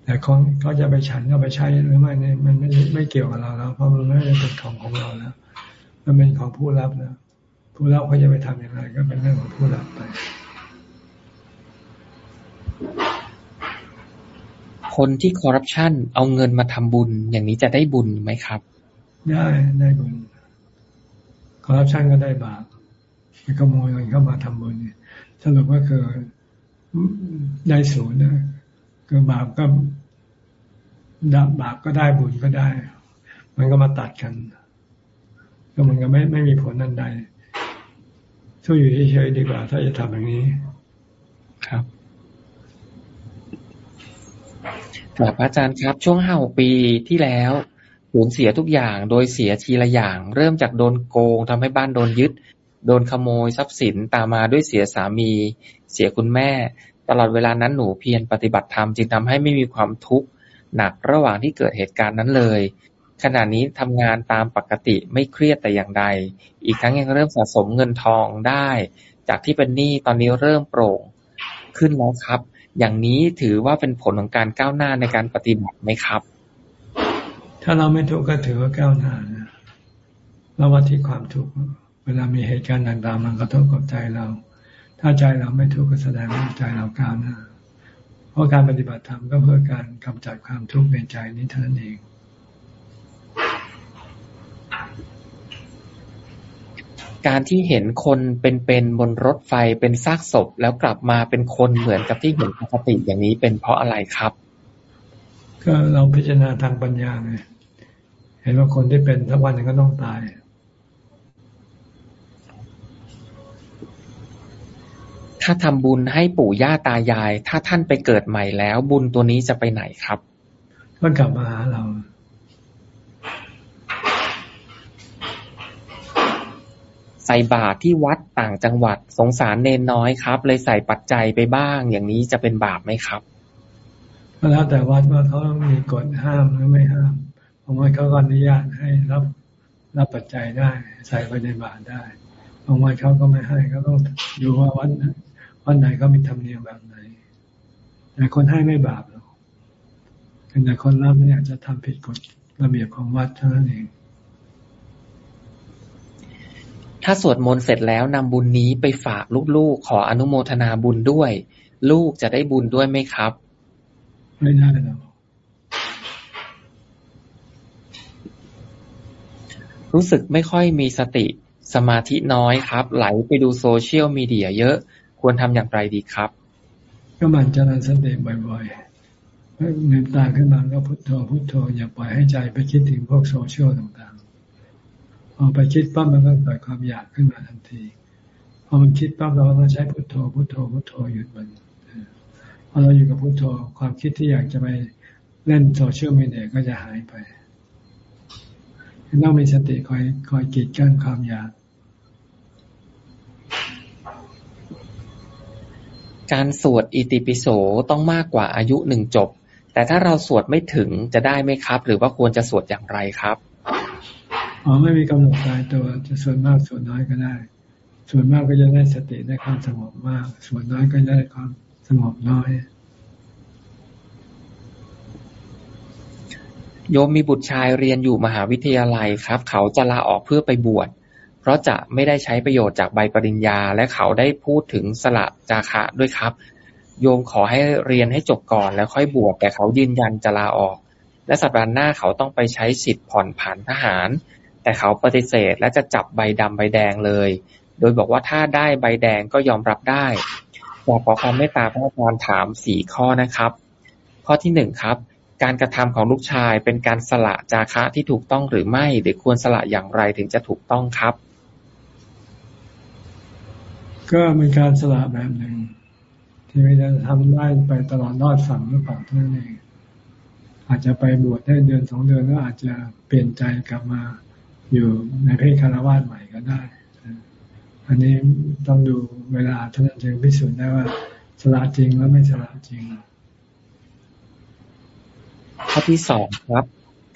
แต่ของเขาจะไปฉันก็ไปใช้หรือไม่เนี่ยมันไม่ไม่เกี่ยวกับเราแล้ว เพราะมันไม่ได้เป็นของของเราแล้วมันเป็นของผู้รับแล้วผู้รับเขาจะไปทำอย่างไรก็เป็นเรื่องของผู้รับไป คนที่คอร์รัปชันเอาเงินมาทำบุญอย่างนี้จะได้บุญไหมครับ ได้ได้บุญคอร์รัปชันก็ได้บาปไปขโมยเงินเข้ามาทำบุญเนี่ยสรุปก็คือได้ศูนย์นะคือบาปก็ดาบบาปก็ได้บุญก็ได้ มันก็มาตัดกัน ก็มันก็ไม่ไม่มีผลนั่นใดช่วยอยู่เฉยๆดีกว่า ถ้าจะทำอย่างนี้ครับกราบอาจารย์ครับช่วงห้าปีที่แล้ว สูญเสียทุกอย่าง โดยเสียทีละอย่าง เริ่มจากโดนโกงทำให้บ้านโดนยึด โดนขโมยทรัพย์สินตามมาด้วยเสียสามี เสียคุณแม่ ตลอดเวลานั้นหนูเพียรปฏิบัติธรรมจึงทำให้ไม่มีความทุกข์หนักระหว่างที่เกิดเหตุการณ์นั้นเลย ขณะนี้ทำงานตามปกติไม่เครียดแต่อย่างใด อีกทั้งยังเริ่มสะสมเงินทองได้ จากที่เป็นหนี้ตอนนี้เริ่มโปร่งขึ้นแล้วครับ อย่างนี้ถือว่าเป็นผลของการก้าวหน้าในการปฏิบัติไหมครับ ถ้าเราไม่ทุกข์ก็ถือว่าก้าวหน้านะเราว่าที่ความทุกข์ เวลามีเหตุการณ์ต่างๆมันกระทบกับใจเรา ถ้าใจเราไม่ทุกข์ก็แสดงว่าใจเราก้าวหน้า เพราะการปฏิบัติธรรมก็เพื่อการกำจัดความทุกข์ในใจนี้เท่านั้นเองการที่เห็นคนเป็นๆบนรถไฟเป็นซากศพ แล้วกลับมาเป็นคนเหมือนกับที่เห็นปกติอย่างนี้เป็นเพราะอะไรครับ ก็เราพิจารณาทางปัญญาไง เห็นว่าคนที่เป็นทักวันหนึงก็ต้องตาย ถ้าทำบุญให้ปู่ย่าตายาย ถ้าท่านไปเกิดใหม่แล้ว บุญตัวนี้จะไปไหนครับก็กลับมาหาเราใส่บาตรที่วัดต่างจังหวัดสงสารเนนน้อยครับ เลยใส่ปัจจัยไปบ้าง อย่างนี้จะเป็นบาปไหมครับก็แล้วแต่วัดว่าเขามีกฎห้ามหรือไม่ห้าม บางวัดเขาก็อนุญาตให้รับรับปัจจัยได้ ใส่ไปในบาตรได้บางวัดเขาก็ไม่ให้เขาต้องดูว่าวัดไหนวัดไหนเขามีธรรมเนียมแบบไหนแต่คนให้ไม่บาปหรอกแต่คนรับเนี่ยจะทำผิดกฎระเบียบของวัดเท่านั้นเองถ้าสวดมนต์เสร็จแล้วนำบุญนี้ไปฝากลูกๆ ขออนุโมทนาบุญด้วย ลูกจะได้บุญด้วยไหมครับ ไม่ได้หรอก รู้สึกไม่ค่อยมีสติ สมาธิน้อยครับ ไหลไปดูโซเชียลมีเดียเยอะ ควรทำอย่างไรดีครับ ก็มันเจริญสติบ่อยๆลืมตาขึ้นมาก็พุโทโธพุโทโธอย่าปล่อยให้ใจไปคิดถึงพวกโซเชียลต่างๆ พอไปคิดปั๊บมันก็เกิดความอยากขึ้นมาทันที พอมันคิดปั๊บเราต้องใช้พุโทโธพุโทโธพุโทโธหยุดมันพอเราอยู่กับพุโทโธความคิดที่อยากจะไปเล่นโซเชียลมีเดียก็จะหายไป ต้องมีสติคอยคอยกีดกั้นความอยาก การสวดอิติปิโสต้องมากกว่าอายุหนึ่งจบ แต่ถ้าเราสวดไม่ถึงจะได้ไหมครับ หรือว่าควรจะสวดอย่างไรครับอ๋อไม่มีกำหนดตายตัวจะส่วนมากส่วนน้อยก็ได้ส่วนมากก็จะได้สติได้ความสงบมากส่วนน้อยก็ได้ความสงบน้อย โยมมีบุตรชายเรียนอยู่มหาวิทยาลัยครับ เขาจะลาออกเพื่อไปบวช เพราะจะไม่ได้ใช้ประโยชน์จากใบปริญญา และเขาได้พูดถึงสละจาคะด้วยครับ โยมขอให้เรียนให้จบก่อนแล้วค่อยบวชแต่เขายืนยันจะลาออก และสัปดาห์หน้าเขาต้องไปใช้สิทธิ์ผ่อนผันทหาร แต่เขาปฏิเสธและจะจับใบดำใบแดงเลย โดยบอกว่าถ้าได้ใบแดงก็ยอมรับได้อยากขอความเมตตาพระอาจารย์ถามสี่ข้อนะครับ ข้อที่หนึ่งครับ การกระทำของลูกชายเป็นการสละจาคะที่ถูกต้องหรือไม่ หรือควรสละอย่างไรถึงจะถูกต้องครับ ก็เป็นการสละแบบหนึ่ง ที่ไม่ได้ทำได้ไปตลอดรอดฝั่งหรือเปล่าเท่านั้นเองอาจจะไปบวชได้เดือนสองเดือนแล้วอาจจะเปลี่ยนใจกลับมาอยู่ในเพศคารวาสใหม่ก็ได้ อันนี้ต้องดูเวลาท่านจึงพิสูจน์ได้ว่าสละจริงแล้วไม่สละจริง ข้อที่สองครับ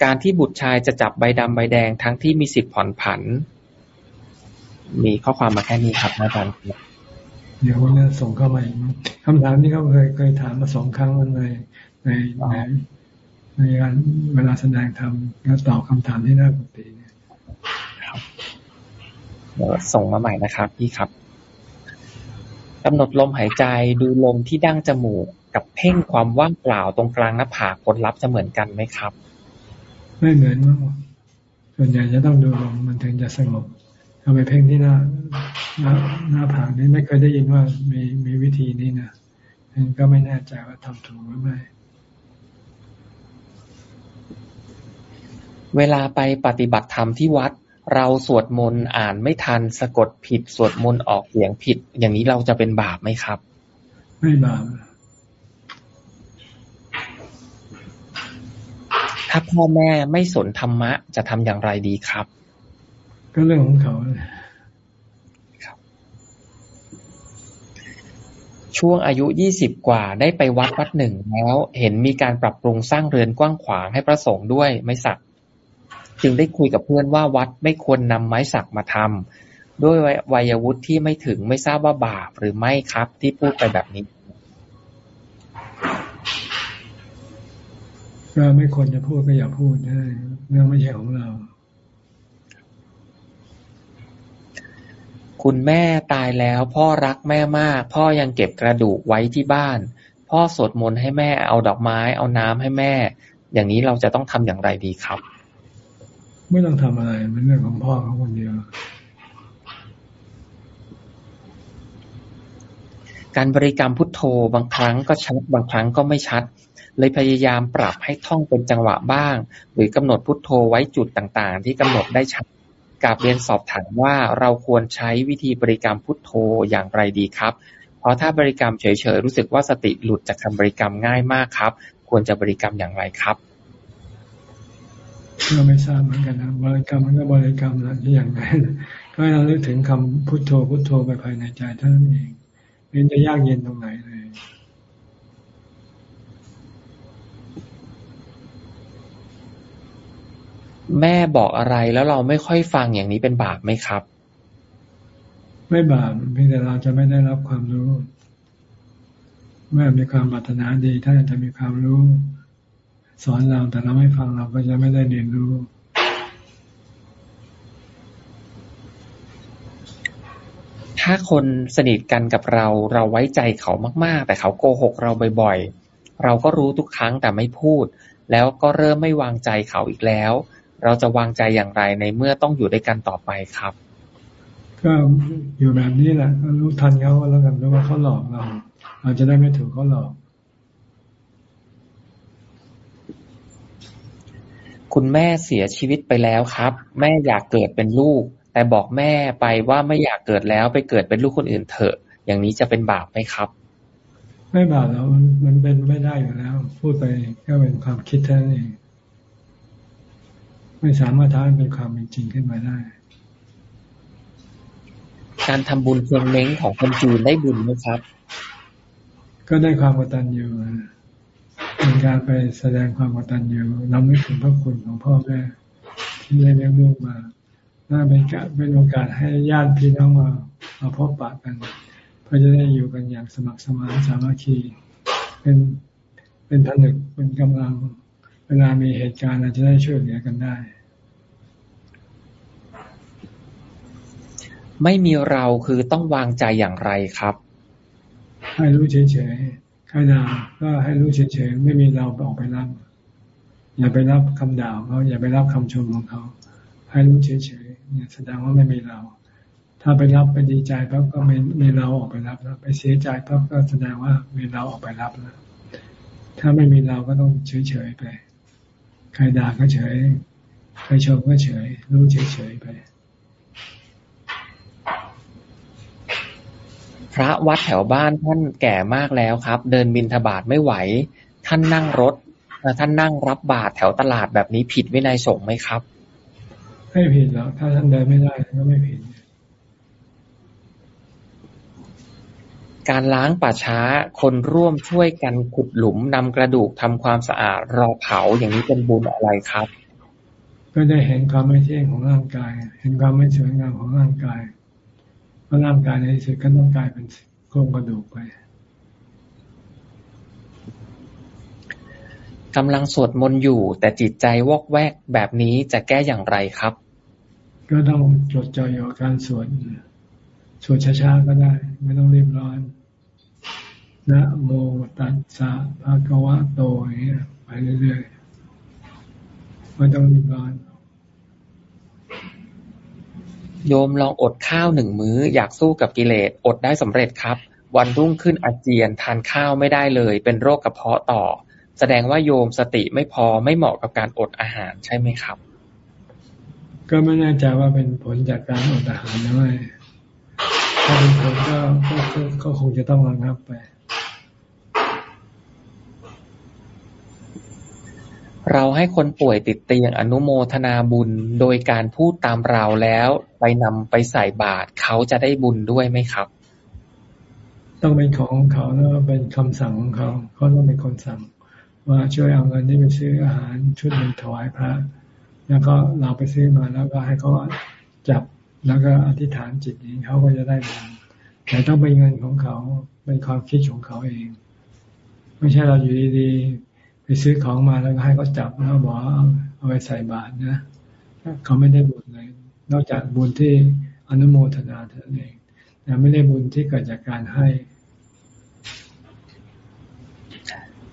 การที่บุตรชายจะจับใบดำใบแดงทั้งที่มีสิทธิ์ผ่อนผัน มีข้อความมาแค่นี้ครับอาจารย์เดี๋ยววันนี้ส่งเข้ามาอีกคำถามนี้เขาเคยเคยถามมาสองครั้งในในในในการเวลาแสดงธรรมแล้วตอบคำถามที่น่าปกติเนี่ยเดี๋ยวส่งมาใหม่นะครับ พี่ครับกำหนดลมหายใจดูลมที่ดั้งจมูก กับเพ่งความว่างเปล่าตรงกลางหน้าผากผลลัพธ์จะเหมือนกันไหมครับ ไม่เหมือนมากส่วนใหญ่จะต้องดูลมมันถึงจะสงบเอาไปเพ่งที่หน้าหน้าหน้าผากนี่ไม่เคยได้ยินว่ามีมีวิธีนี้นะก็ไม่แน่ใจว่าทำถูกหรือไม่เวลาไปปฏิบัติธรรมที่วัด เราสวดมนต์อ่านไม่ทันสะกดผิดสวดมนต์ออกเสียงผิด อย่างนี้เราจะเป็นบาปไหมครับ ไม่บาป ถ้าพ่อแม่ไม่สนธรรมะ จะทำอย่างไรดีครับ ก็เรื่องของเขาครับช่วงอายุยี่สิบกว่าได้ไปวัดวัดหนึ่งแล้ว เห็นมีการปรับปรุงสร้างเรือนกว้างขวางให้พระสงฆ์ด้วยไม่สัก จึงได้คุยกับเพื่อนว่าวัดไม่ควรนำไม้สักมาทำด้วยวัยวุฒิที่ไม่ถึงไม่ทราบว่าบาปหรือไม่ครับที่พูดไปแบบนี้ ก็ไม่ควรจะพูดก็อย่าพูดนะเรื่องไม่ใช่ของเรา คุณแม่ตายแล้วพ่อรักแม่มาก พ่อยังเก็บกระดูกไว้ที่บ้าน พ่อสวดมนต์ให้แม่เอาดอกไม้ เอาน้ำให้แม่ อย่างนี้เราจะต้องทำอย่างไรดีครับ ไม่ต้องทำอะไรมันเรื่องของพ่อเขาคนเดียวการบริกรรมพุทโธบางครั้งก็ชัดบางครั้งก็ไม่ชัด เลยพยายามปรับให้ท่องเป็นจังหวะบ้าง หรือกำหนดพุทโธไว้จุดต่างๆ ที่กำหนดได้ชัดกาบเรียนสอบถามว่าเราควรใช้วิธีบริกรรมพุทโธอย่างไรดีครับ เพราะถ้าบริกรรมเฉยๆรู้สึกว่าสติหลุดจากคำบริกรรมง่ายมากครับ ควรจะบริกรรมอย่างไรครับก็ไม่ทราบเหมือนกันนะบริกรรมมันก็บริกรรมนะที่อย่างไรก็ให้เราเลือกถึงคำพุทโธพุทโธไปภายในใจเท่านั้นเองมันจะยากเย็นตรงไหนเลย แม่บอกอะไรแล้วเราไม่ค่อยฟังอย่างนี้เป็นบาปไหมครับ ไม่บาปเพียงแต่เราจะไม่ได้รับความรู้แม่มีความปรารถนาดีท่านจะมีความรู้ สอนเราแต่เราไม่ฟังเราก็จะไม่ได้เรียนรู้ ถ้าคนสนิทกันกับเราเราไว้ใจเขามาก ๆ แต่เขาโกหกเราบ่อย ๆ เราก็รู้ทุกครั้งแต่ไม่พูด แล้วก็เริ่มไม่วางใจเขาอีกแล้ว เราจะวางใจอย่างไรในเมื่อต้องอยู่ด้วยกันต่อไปครับ ก็อยู่แบบนี้แหละรู้ทันเขาแล้วกันรู้ว่าเขาหลอกเราเราจะได้ไม่ถูกเขาหลอก คุณแม่เสียชีวิตไปแล้วครับ แม่อยากเกิดเป็นลูก แต่บอกแม่ไปว่าไม่อยากเกิดแล้วไปเกิดเป็นลูกคนอื่นเถอะ อย่างนี้จะเป็นบาปไหมครับไม่บาปแล้วมันเป็นไม่ได้อยู่แล้ว พูดไปก็เป็นความคิดเท่านั้นเอง ไม่สามารถทำให้เป็นความเป็นจริงขึ้นมาได้ การทำบุญเพียงเม้งของคนจีนได้บุญไหมครับ ก็ได้ความกตัญญูเป็นการไปแสดงความกตัญญูนำนึกถึงพระคุณของพ่อแม่ที่ได้เลี้ยงลูกมาน่าเป็นการเป็นโอกาสให้ญาติพี่น้องมามาพบปะกันเพื่อจะได้อยู่กันอย่างสมัครสมานสามัคคี เป็นเป็นผนึกเป็นกำลัง เวลามีเหตุการณ์เราจะได้ช่วยเหลือกันได้ ไม่มีเราคือต้องวางใจอย่างไรครับ ให้รู้เฉยใครด่าก็ให้รู้เฉยๆไม่มีเราออกไปรับอย่าไปรับคำด่าเขาอย่าไปรับคำชมของเขา ให้รู้เฉยๆเนี่ยแสดงว่าไม่มีเรา ถ้าไปรับไปดีใจปั๊บก็ไม่ไม่เราออกไปรับแล้วไปเสียใจปั๊บก็แสดงว่ามีเราออกไปรับแล้วถ้าไม่มีเราก็ต้องเฉยเฉยไป ใครด่าก็เฉย ใครชมก็เฉย รู้เฉยเฉยไป พระวัดแถวบ้านท่านแก่มากแล้วครับ เดินบินทบาทไม่ไหว ท่านนั่งรถท่านนั่งรับบาตรแถวตลาดแบบนี้ผิดวินัยสงฆ์ไหมครับ ไม่ผิดหรอกถ้าท่านเดินไม่ได้ก็ไม่ผิด การล้างป่าช้าคนร่วมช่วยกันขุดหลุมนำกระดูกทำความสะอาดรอเผาอย่างนี้เป็นบุญอะไรครับ ก็ได้เห็นความไม่เที่ยงของร่างกาย เห็นความไม่สวยงามของร่างกาย เพราะร่างกายในที่สุดก็ต้องกลายเป็นโครงกระดูกไปกำลังสวดมนต์อยู่ แต่จิตใจวอกแวกแบบนี้จะแก้อย่างไรครับ ก็ต้องจดจ่ออยู่การสวดสวดช้าๆก็ได้ ไม่ต้องรีบร้อนนะโมตัสสะภะคะวะโตอย่างเงี้ยไปเรื่อยๆไม่ต้องรีบร้อน โยมลองอดข้าวหนึ่งมื้อ อยากสู้กับกิเลสอดได้สำเร็จครับ วันรุ่งขึ้นอาเจียนทานข้าวไม่ได้เลย เป็นโรคกระเพาะต่อ แสดงว่าโยมสติไม่พอไม่เหมาะกับการอดอาหารใช่ไหมครับ ก็ไม่แน่ใจว่าเป็นผลจากการอดอาหารหรือไม่ถ้าเป็นผลก็ก็ก็คงจะต้องระงับไป เราให้คนป่วยติดเตียงอนุโมทนาบุญ โดยการพูดตามเราแล้วไปนำไปใส่บาตรเขาจะได้บุญด้วยไหมครับ ต้องเป็นของเขาแล้วเป็นคำสั่งของเขาเขาต้องเป็นคนสั่ง ว่าช่วยเอาเงินนี้ไปซื้ออาหารชุดหนึ่งถวายพระ แล้วก็เราไปซื้อมาแล้วก็ให้เขาจับแล้วก็อธิษฐานจิตนี้เขาก็จะได้บุญแต่ต้องเป็นเงินของเขาเป็นความคิดของเขาเอง ไม่ใช่เราอยู่ดีๆ ไปซื้อของมาแล้วก็ให้เขาจับแล้วบอกเอาไปใส่บาตรนะเขาไม่ได้บุญเลย นอกจากบุญที่อนุโมทนาเท่านั้นเองแต่ไม่ได้บุญที่เกิดจากการให้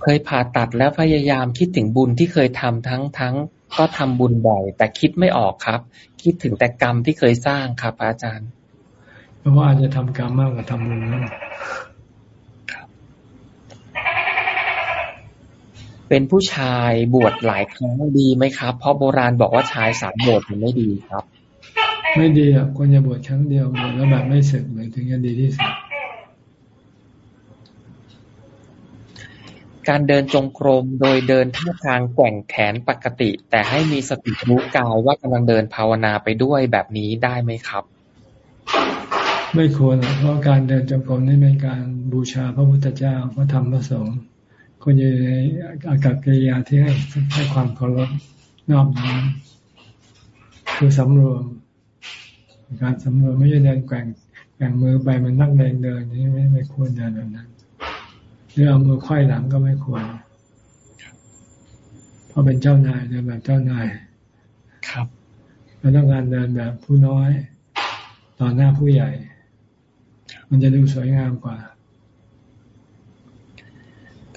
เคยผ่าตัดแล้วพยายามคิดถึงบุญที่เคยทำทั้งทั้งก็ทำบุญบ่อย แต่คิดไม่ออกครับ คิดถึงแต่กรรมที่เคยสร้างครับอาจารย์ เพราะว่าอาจจะทำกรรมมากกว่าทำบุญครับ เป็นผู้ชายบวชหลายครั้งดีไหมครับ เพราะโบราณบอกว่าชายสามบวชมันไม่ดีครับ ไม่ดีอะควรจะบวชครั้งเดียวบวชแล้วแบบไม่สึกเลยถึงจะดีที่สุดการเดินจงกรมโดยเดินท่าทางแกว่งแขนปกติ แต่ให้มีสติรู้กายว่ากำลังเดินภาวนาไปด้วยแบบนี้ได้ไหมครับ ไม่ควรเพราะการเดินจงกรมนี่เป็นการบูชาพระพุทธเจ้าพระธรรมพระสงฆ์ คนอยู่ในอากับกิริยาที่ให้ให้ความเคารพนอบน้อมคือสำรวม การสำรวมไม่ใช่เดินแกว่งแกว่งมือไปมันนักเดินเดินนี่ไม่ไม่ควรเดินแบบนั้นหรือเอามือควยหลังก็ไม่ควรเพราะเป็นเจ้านายเดินแบบเจ้านายครับเราต้องการเดินแบบผู้น้อย ต่อหน้าผู้ใหญ่ มันจะดูสวยงามกว่า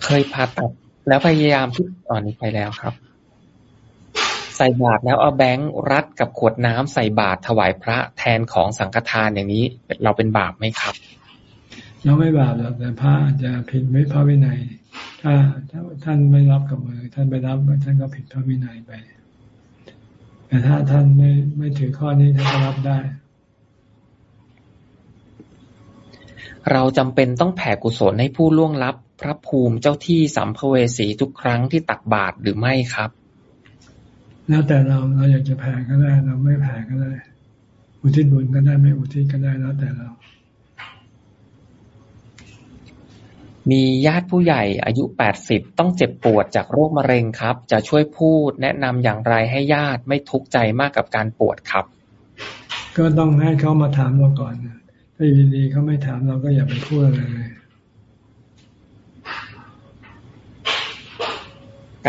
เคยผ่าตัดแล้วพยายามที่ตอนนี้ไปแล้วครับ ใส่บาตรแล้วเอาแบงค์รัดกับขวดน้ำใส่บาตรถวายพระแทนของสังฆทานอย่างนี้ เราเป็นบาปไหมครับ เราไม่บาปหรอกแต่พระอาจจะผิดไม่พระวินัย ถ้าถ้าท่านไม่รับกับมือ ท่านไปรับท่านก็ผิดพระวินัยไป แต่ถ้าท่านไม่ไม่ถือข้อนี้ท่านก็รับได้เราจำเป็นต้องแผ่กุศลให้ผู้ล่วงลับ พระภูมิเจ้าที่สัมภเวสีทุกครั้งที่ตักบาตรหรือไม่ครับ แล้วแต่เราเราอยากจะแผ่ก็ได้ เราไม่แผ่ก็ได้ อุทิศบุญก็ได้ไม่อุทิศก็ได้แล้วแต่เรา มีญาติผู้ใหญ่อายุแปดสิบต้องเจ็บปวดจากโรคมะเร็งครับ จะช่วยพูดแนะนำอย่างไรให้ญาติไม่ทุกข์ใจมากกับการปวดครับ ก็ต้องให้เขามาถามเราก่อนถ้าอยู่ดีๆเขาไม่ถามเราก็อย่าไปพูดอะไรเลย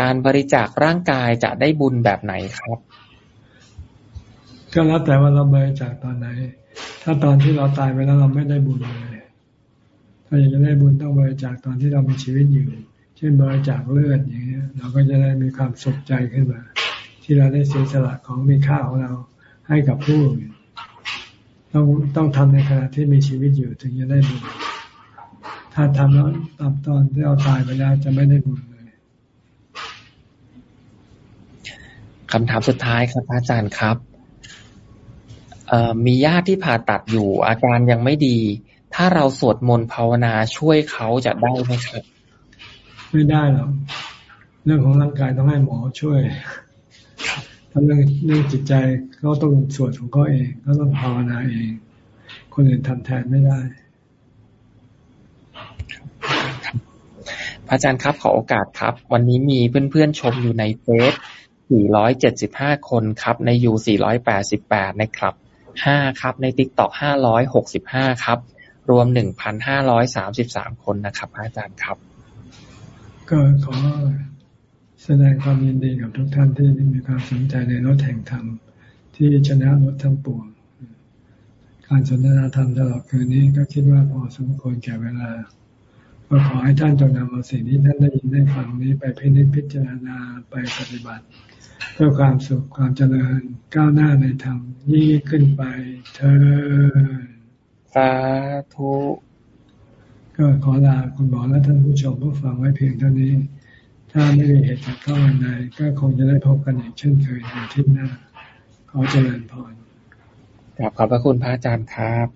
การบริจาคร่างกายจะได้บุญแบบไหนครับ ก็แล้วแต่ว่าเราบริจาคตอนไหน ถ้าตอนที่เราตายไปแล้วเราไม่ได้บุญเลยถ้าอยากจะได้บุญต้องบริจาคตอนที่เรามีชีวิตอยู่ เช่นบริจาคเลือดอย่างเงี้ย เราก็จะได้มีความสุขใจขึ้นมา ที่เราได้เสียสละของมีค่าของเราให้กับผู้อื่นต้องต้องทำในขณะที่มีชีวิตอยู่ถึงจะได้บุญ ถ้าทำแล้วตอนตอนที่เราตายไปแล้วจะไม่ได้บุญเลย คำถามสุดท้ายครับอาจารย์ครับมีญาติที่ผ่าตัดอยู่ อาการยังไม่ดี ถ้าเราสวดมนต์ภาวนาช่วยเขาจะได้ไหมครับ ไม่ได้หรอกเรื่องของร่างกายต้องให้หมอช่วยถ้าเรื่องเรื่องจิตใจเขาต้องสวดของเขาเองเขาต้องภาวนาเอง คนอื่นทำแทนไม่ได้ พระอาจารย์ครับขอโอกาสครับ วันนี้มีเพื่อนๆชมอยู่ในเฟซ 475คนครับ ในยู488ในคลับ5ครับ ในติ๊กต็อก565ครับ รวม1,533คนนะครับอาจารย์ครับ ก็ขอแสดงความยินดีกับทุกท่านที่มีความสนใจในรถแห่งธรรมที่ชนะรถทั้งปวง การสนทนาธรรมตลอดคืนนี้ก็คิดว่าพอสมควรแก่เวลาก็ขอให้ท่านจงนำเอาสิ่งที่ท่านได้ยินได้ฟังนี้ไปพิจิตพิจารณาไปปฏิบัติ เพื่อความสุขความเจริญก้าวหน้าในธรรมยิ่งขึ้นไปเธอสาธุก็ขอลาคุณหมอและท่านผู้ชมผู้ฟังไว้เพียงเท่านี้ ถ้าไม่มีเหตุการณ์เข้าวันใดก็คงจะได้พบกันอีกเช่นเคยในที่หน้า ขอเจริญพรขอบพระคุณพระอาจารย์ครับ